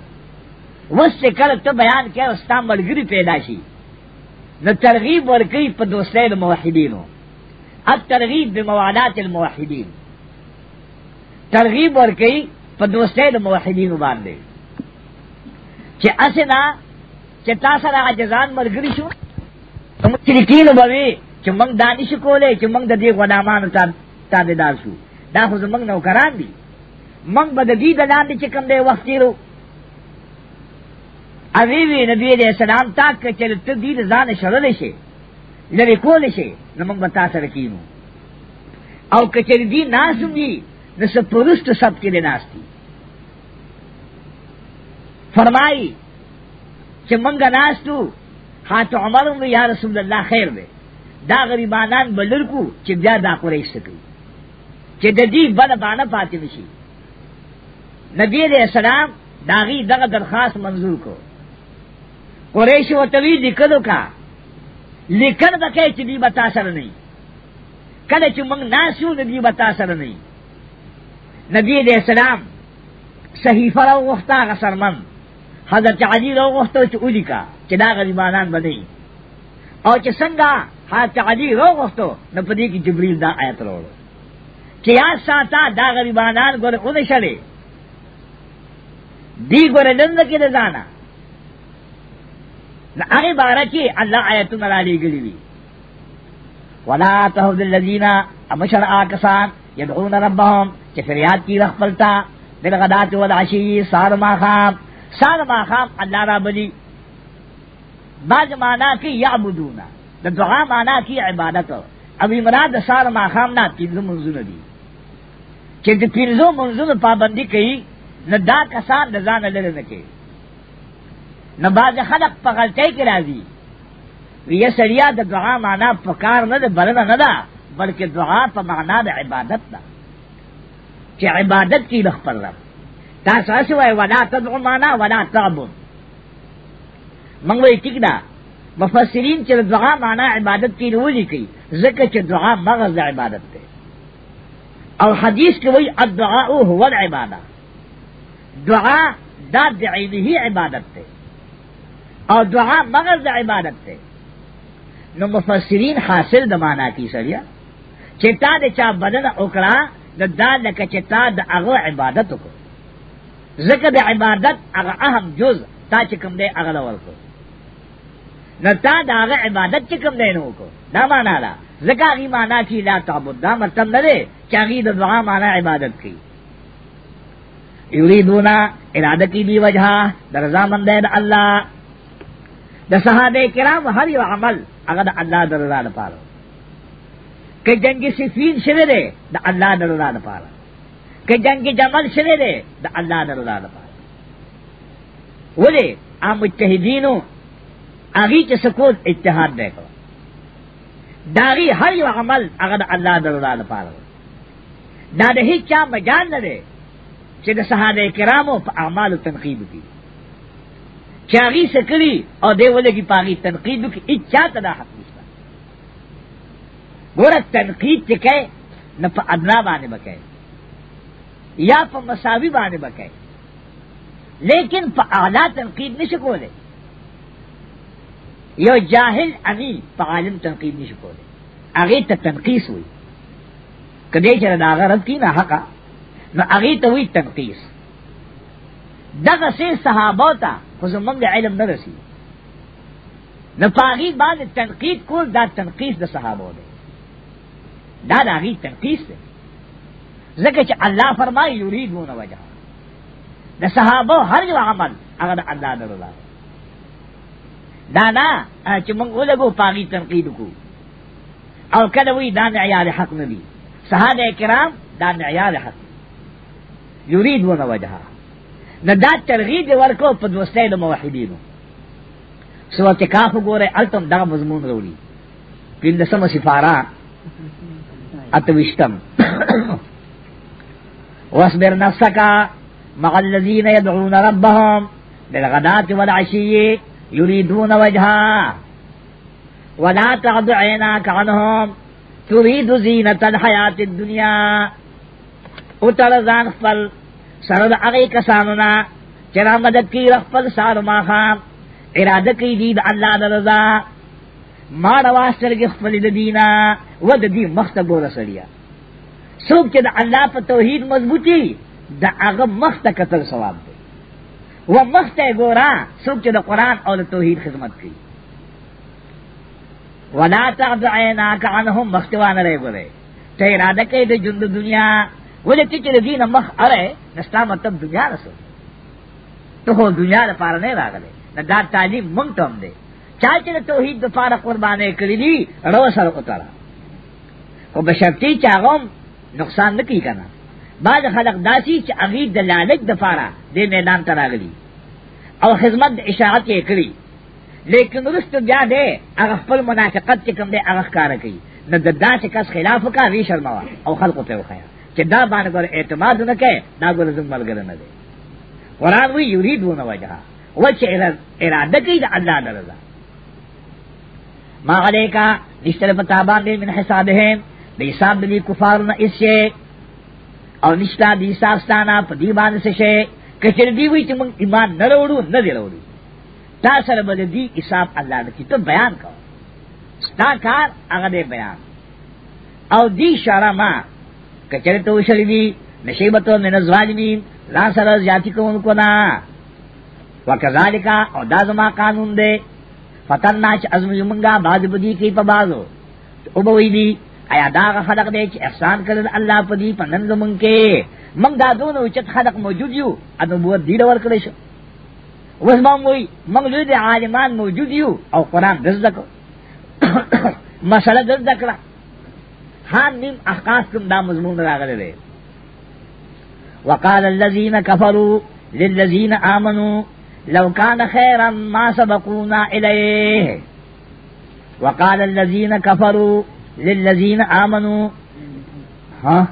وسه کله ته بیان کړه استا ملګری پیدا شي نو ترغیب ورکړي په دوستۍ د موحدینو الترغیب بموالات الموحدین ترغیب ورکړي په دوستۍ د موحدینو باندې چې اسنه چې تا سره عجزان مرګري شو مشرکین به چې موږ دانش کولې چې موږ د دې غلامانو ته تابعدار شو دا خو زموږ نوکران دي موږ به د دې د لاندې چې کوم دی وخت تیرو اوی وی نبی دې سلام تا که چې ته دې ځان شړل شي لری کول شي نو موږ به تاسو رکینو او که چې دې ناسم دي نو سپورست سب کې نه ناشتي فرمایي چې منګه ناشتو حات عمر نو یا رسول الله خیر دی دا غریبانان بلر کو چې بیا دا قریش کوي چې د دې بل باندې پاتې نشي نبی دې سلام داغي دغه درخواست منظور کو قریش وتوی لیکلو کا لیکل بکې چې دې بتا سره نه کله چې موږ ناشو دې بتا سره نه نبی دې سلام صحیفه راوختا غسرمن حضرت علی رو غفتو چې اولی کا چې دا غریبانان بدی او چې څنګه حضرت علی رو غفتو نو پدې کې جبرئیل دا آیت راوړو چې یا ساته دا غریبانان ګور اون شړې دی ګور نن کې نه ځانا نو هغه بارا کې الله آیتونه را لېګلې وي ولا تهذ الذين امشر آکسان يدعون ربهم چې فریاد کی رخ پلتا بالغدات والعشي صار ما خام سارا ماخام اللہ را بلی بعض مانا کی یا بدونا دا دعا مانا کی عبادت اب عمران دا سارا ماخام نا پینزو منظور دی کہ دا پینزو منظور پابندی کئی نہ دا کسان نظان لڑ نکے نہ بعض خلق پغلتے کی راضی یہ سریا دا دعا مانا پکار نہ دا بلنا نہ دا بلکہ دعا پا معنا دا عبادت دا کہ عبادت کی رخ پر رب دا ساسی وای ودا تدعو مانا ودا تعبد منگ وی ٹک دا مفسرین چر دعا مانا عبادت کی روزی کی ذکر چر دعا مغز دا عبادت تے اور حدیث کے وہی الدعاء هو العبادہ دعا دا دعینی ہی عبادت تے اور دعا مغز دا عبادت تے نو مفسرین حاصل دا مانا کی سریا چتا دے چا بدن اکڑا دا دا لکا چتا دا اغو عبادت کو زکه د عبادت هغه اهم جز تا چې کوم دی هغه ورکو نه تا دا هغه عبادت چې کوم دی نو کو دا معنا ده زکه هغه معنا چې لا تعبد دا مطلب نه دی چې هغه د دعا معنا عبادت کوي یریدونا اراده کی دی وجہ درزا مند د الله د صحابه کرام هر یو عمل هغه د الله درزا لپاره کې جنگي سفین شوه دی د الله درزا لپاره کہ جنگ جمل شوے دے دا اللہ دا رضا دا پارا وہ دے آم مجتہدینو آگی چا سکول اتحاد دے کرو داغی ہر یو عمل اگر اللہ دا رضا دا پارا دا دا ہی چا مجان دے چا دا صحابہ کرامو پا اعمال و تنقیب کی چاغی سکری اور دے والے کی پاگی تنقید کی اچھا تدا حق نشتا گورا تنقید چکے نہ ادنا بانے بکے یا په مساوی باندې بکې لیکن په اعلی تنقید نشي کولای یو جاهل امی په عالم تنقید نشي کولای هغه ته تنقیس وي کدی چې دا غرض کی نه حقا نو هغه ته وی تنقیس دغه سه صحابه ته خو زمونږ علم نه رسی نو پاغي باندې تنقید کول دا تنقیس د صحابه دی دا د هغه تنقیس دی زکه چې الله فرمایي یریدون وجه د صحابه هر یو عمل هغه د الله د رضا دا نه چې موږ ولګو پاغي تنقید کو او کله وی دا معیار حق نه دي صحابه کرام دا معیار حق یریدون وجه نه دا ترغیب ورکو په دوستۍ د موحدینو سورت کاف ګوره التم دا مضمون وروړي پندسم سفارا اتوشتم واصبر نفسك مع الذين يدعون ربهم بالغداة والعشي يريدون وجها ولا تغض عيناك عنهم تريد زينة الحياة الدنيا اتر زان سرد اغی کسانونا چرا مدد کی رخپل سارو ما خام ارادہ کی دید اللہ دا رضا مارواستر کی خپل دینا ود دی مختبو رسلیا سوک چی دا اللہ پا توحید مضبوطی دا اغا مخت قتل ثواب دے و مخت گورا سوک چی دا قرآن اور توحید خدمت کی ولا تعد عیناک عنہم مختوان رے گرے تے ارادہ کئی دے جند دنیا ولی تی چی دین مخ ارے نستا مطلب دنیا رسو تو ہو دنیا دا پارا نہیں راگلے نہ دا تعلیم منگتا ہم دے چاہ چی دا توحید دا پارا قربانے کری دی رو سر اتارا و بشرتی چاہم نقصان نکی کنا بعض خلق داسی چې اغید د لالچ د فارا د میدان ته راغلی او خدمت د اشاعت یې کړی لیکن رست بیا دې هغه خپل منافقت چې کوم دې هغه کار کوي نو د داسې کس خلاف کا وی شرموا او خلق ته وخیا چې دا باندې ګور اعتماد نه کوي دا ګور زم ملګری نه دی قران وی یریدونه وجه وجه اراده کوي د الله درزه ما علیکا نشتر پتا باندې من حسابهم دیساب دی کفار نہ اس سے او نشتا دی صاف ستانا پر دی بان سے شے کچر دی ہوئی چمان ایمان نہ روڑو نہ دی روڑو تا سر بد دی حساب اللہ نے کی تو بیان کرو ستا کار اگر دے بیان او دی شارا ما کچر تو شلی دی نشیبتو من ازواج لا سر زیادی کو انکو نا وکذالکا او دازما قانون دے فتن ناچ ازمی منگا باز بدی کی پا بازو او بوئی دی آیا دا خلق دے چې احسان کړل الله په دې پنن زمون کې موږ دا دونه اوچت خلق موجود یو ا نبوت دې ډول کړی شو اوس موږ وی موږ لوی دي عالمان موجود یو او قران دز دک مسله دز دکړه ها نیم احقاس کوم دا مضمون راغلی دی وقال الذين كفروا للذين آمنوا لو كان خيرا ما سبقونا إليه وقال الذين كفروا للذین آمنو ہاں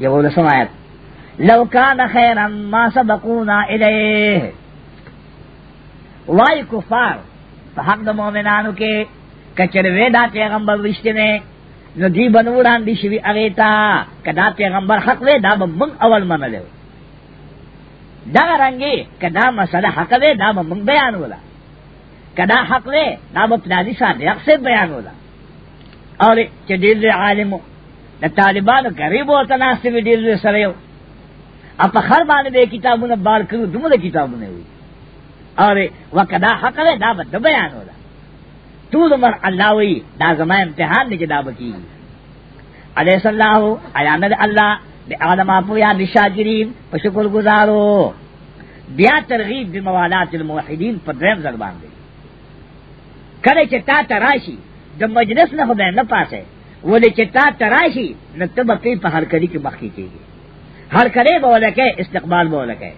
یہ وہ لسم آیت لو کان خیرا ما سبقونا الیہ وائی کفار فحق دا مومنانو کے کچر ویدا پیغمبر رشتے نے نو دی بنوران دی شوی اغیتا کدا پیغمبر حق ویدا بمم اول من لیو دا رنگی کدا مسئلہ حق ویدا بمم بیان ہولا کدا حق ویدا بمم پلانی ساتھ حق سے بیان ہولا اور چې ډېر دې عالمو د طالبانو قریب او تناسب ډېر دې سره یو اپا خر باندې کتابونه بار کړو دومره کتابونه وي اور وکدا حق له دا بد بیان ولا تو دمر الله وی دا زما امتحان دې کتاب کی علیہ الله ایاند الله د عالم اپو یا بشاجرین په شکر گزارو بیا ترغیب د موالات الموحدین په دریم ځل باندې کله چې تا تراشی د مجلس نه خدای نه پاسه ولې چې تا تراشي نو ته به په هر کلی کې مخکې کېږي هر کلی به ولکه استقبال به ولکه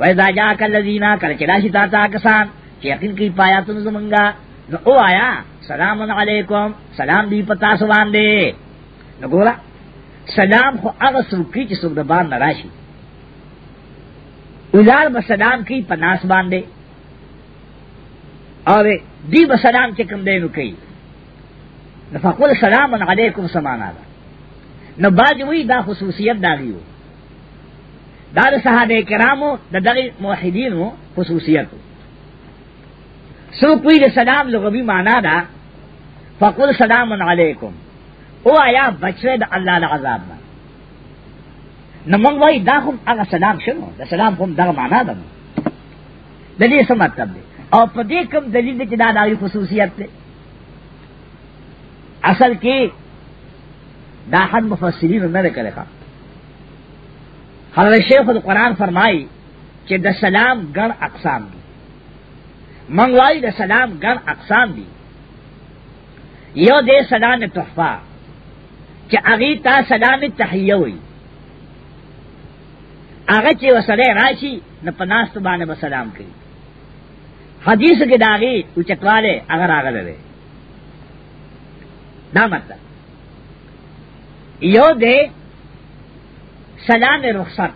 وإذا جاءك الذين كل چراشی تا تا کسان چې یقین کوي پایاتون زمونږه نو او آیا سلام علیکم سلام دی پتا سو باندې نو ګورا سلام خو هغه سوکي چې څوک د باندې راشي ولار به سلام کی پناس باندې او دی به سلام چې کوم دی نو کوي فقل سلام علیکم سمانا دا نو باج وی دا خصوصیت داغیو دا دا صحابه کرامو دا دغی موحدینو خصوصیتو سو کوئی دا سلام لغوی مانا دا فقل سلام علیکم او آیا بچے دا اللہ لعذاب نا نمونگ وی دا خم اگا سلام شنو دا سلام خم دا مانا دا دا دی سمت تب دی او پدی کم دلیل دی که دا داغی خصوصیت دی اصل کې دا حد مفسرین نه کړی ښه حضرت شیخ القرآن فرمایي چې د سلام ګڼ اقسام دي منګ وایي د سلام ګڼ اقسام دي یو دې سلام تحفه چې هغه تا سلام تحیه وي هغه چې وسره راشي نو پناست باندې سلام کوي حدیث کې داغي او چتواله هغه راغله دا مطلب یو دے سلام رخصت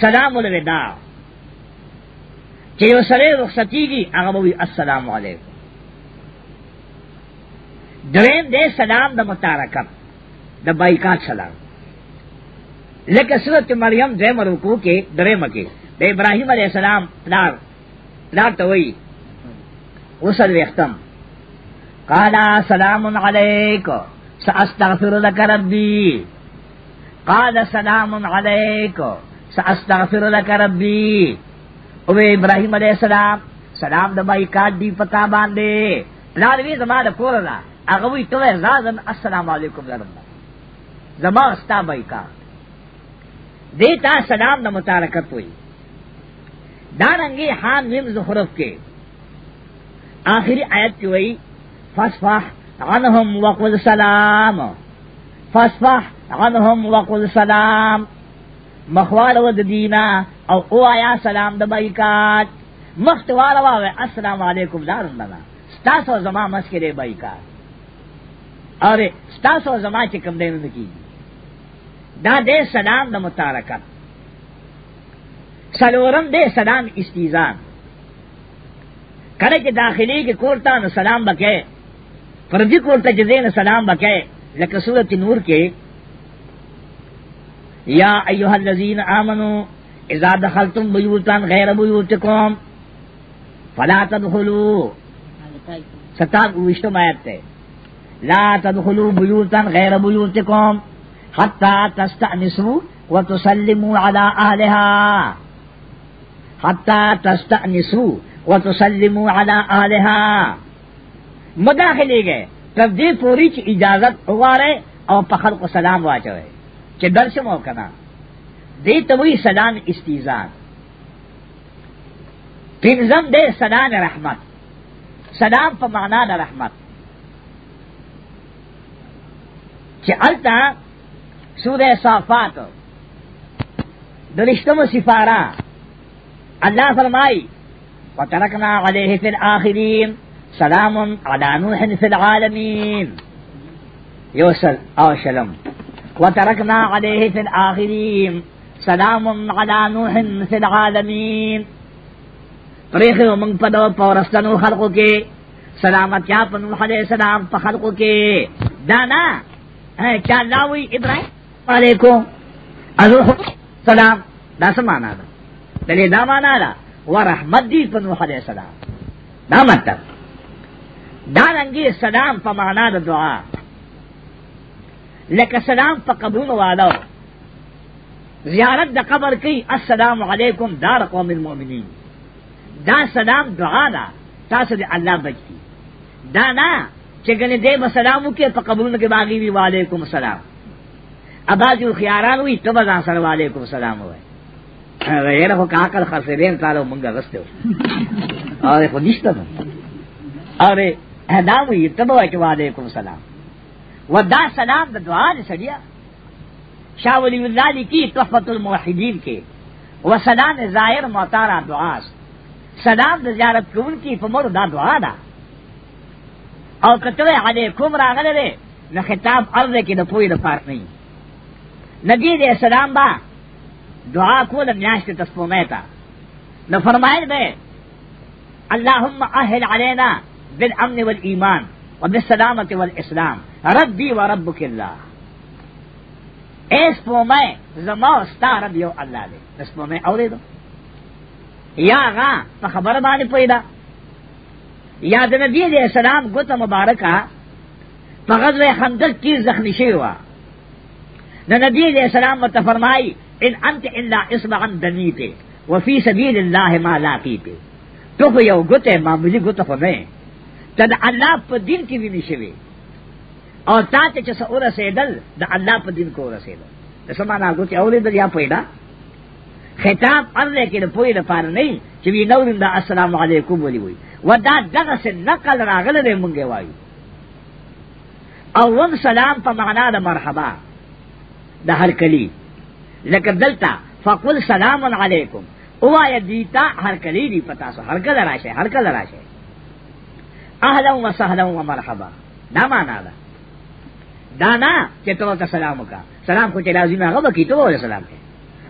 سلام الوداع چې یو سره رخصتی کی هغه وی السلام علیکم دریم دے سلام د متارکم د بایکاټ سلام لکه سورت مریم دیم رکو کې دریم کې د ابراهیم علیه السلام پلار پلار ته وی وصل وختم قالا سلام علیک ساستغفر لك ربی قال سلام علیک ساستغفر لك ربی او ابراہیم علیہ السلام سلام د بای کا دی پتا باندې لاروی زما د کور را هغه وی ته زازن السلام علیکم لرم زما استا بای کا دیتا سلام د متارکت وی دارنګي حام میم زخرف کې آخری آیت کې وی فصفح عنهم وقل سلام فصفح عنهم وقل سلام مخوال ود دینا او او آیا سلام د بایکات مختوال واوے السلام علیکم دار بنا ستاسو زما مسکرے بایکات اور ستاسو زما چې کم دین کی دا دې سلام د متارکت سلورم دې سلام استیزان کله چې داخلي کې کورتا نو سلام بکې فرضی کو تجزین سلام بکے لکہ سورۃ نور کے یا ایها الذین آمنو اذا دخلتم بیوتا غیر بیوتکم فلا تدخلوا ستار وشتم مایت ته لا تدخلوا بیوتا غیر بیوتکم حتا تستأنسوا وتسلموا على اهلها حتا تستأنسوا وتسلموا على اهلها مداخلے گئے تب دې پوری چې اجازت وغواړي او په خلق سلام واچوي چې درس مو کنا دې ته وی سلام استیزان پینځم دې سلام رحمت سلام په معنا د رحمت چې التا سورہ صافات درشتم سفارا اللہ فرمائی وترکنا علیہ فی الاخرین سلام علی نوح فی العالمین یوسل او شلم وترکنا علیه فی الاخرین سلام علی نوح فی العالمین پریخ ومنگ پدو پورستنو خلقو کے سلامت یا پنو علیہ السلام پا خلقو کے دانا چا لاوی ابراہیم علیکم ازوح سلام دا سمانا دا دلی دا مانا دا ورحمت دی پنو علیہ السلام دا مطلب دارنگی سلام پا معنا دا دعا لکه سلام پا قبول والا زیارت دا قبر کی السلام علیکم دار قوم المؤمنین دا سلام دعا دا تاسو دی اللہ بچتی دا نا چگن دے بسلامو کے پا قبول کے باغی بھی وعلیکم السلام ابازو خیاران ہوئی تو بزان سر وعلیکم السلام ہوئے غیر ہو کاکل خرسرین تالو منگا رستے ہو اور خودشتا من اور احدام ہوئی تب وعلیکم سلام و دا سلام دا دعا نے سڑیا شاہ ولی اللہ علی کی تحفت الموحدین کے و سلام ظاہر معتارا دعاس سلام دا زیارت کون کی فمر دا دعا دا او کتو علیکم راغلے دے نہ خطاب عرض کی دا پوئی دا پارک نہیں نبی دے سلام با دعا کو دا میاشت تسپو میں تا نہ فرمائے بے اللہم اہل علینا بالامن والايمان وبالسلامه والاسلام ربي وربك الله اللہ اس پو میں زما استا رب یو اللہ دے اس پو میں اورے دو یا غا پا خبر بانے پویدا یا دے نبی علیہ السلام گت مبارکہ پا غزو خندق کی زخمی شیوا نبی علیہ السلام و تفرمائی ان انت الا اسمعا دنیتے وفی سبیل اللہ ما لاقیتے تو یو گتے ما گتا خو میں ته د الله په دین کې ویني شوی او تا ته چې څه ورسېدل د الله په دین کې ورسېدل د سمانا ګوتې اورېدل یا پیدا خطاب ارله کې د پوی د پاره نه چې وی نو د السلام علیکم ولي وي ودا دغه سه نقل راغله دې مونږه وایو او ون سلام په معنا د مرحبا د هر کلی لکه دلته فقل سلام علیکم اوایا دیتا هر کلی دی پتا سو هر کله راشه هر کله راشه اهلا و سهلا و مرحبا دا معنا ده دا نه چې ته وکړه سلام وکړه سلام خو چې لازم هغه وکړي ته وایې سلام کې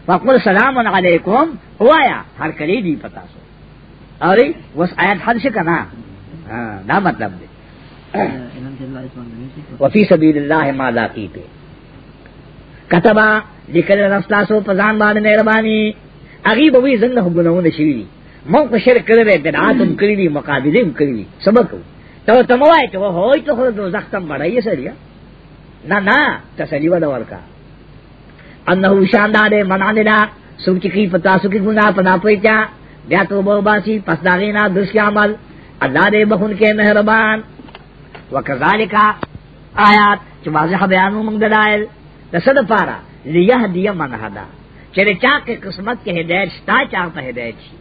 فقل سلام علیکم وایا هر کلی دی پتا سو اره وس آیات حل شي کنه دا مطلب دی وفي سبيل الله ما ذاتی په كتبا لیکل رسول تاسو په ځان باندې مهرباني اغي به وي زنه ګناونه شي موقع شر کر رہے دن آت ام کری لی مقابلے ام کری لی سبق ہو تو تم آئے تو ہوئی تو خود دو زختم بڑھائی ہے سریا نا نا تسلی و دور کا انہو شاندہ دے منانے دا سوچی کی پتا کی گناہ پنا پوئی بیا تو بہو باسی پس دا غینا درسی عمل اللہ دے بخون کے مہربان وکرزالی آیات چو واضح بیانو منگ دلائل نصد پارا لیہ دیا منہ دا چرے چاک قسمت کے ہدایت ستا چاک پہ دیر چی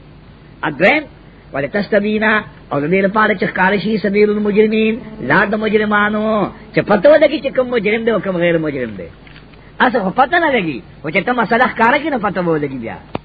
اگرین ولی تستبینا او دیل پارا چکارشی سبیل المجرمین لاد مجرمانو چا پتو لگی چا کم مجرم دے و کم غیر مجرم دے اصلا پتہ نہ لگی وہ چا تم اصلا کارا کی نا پتہ وہ لگی بیا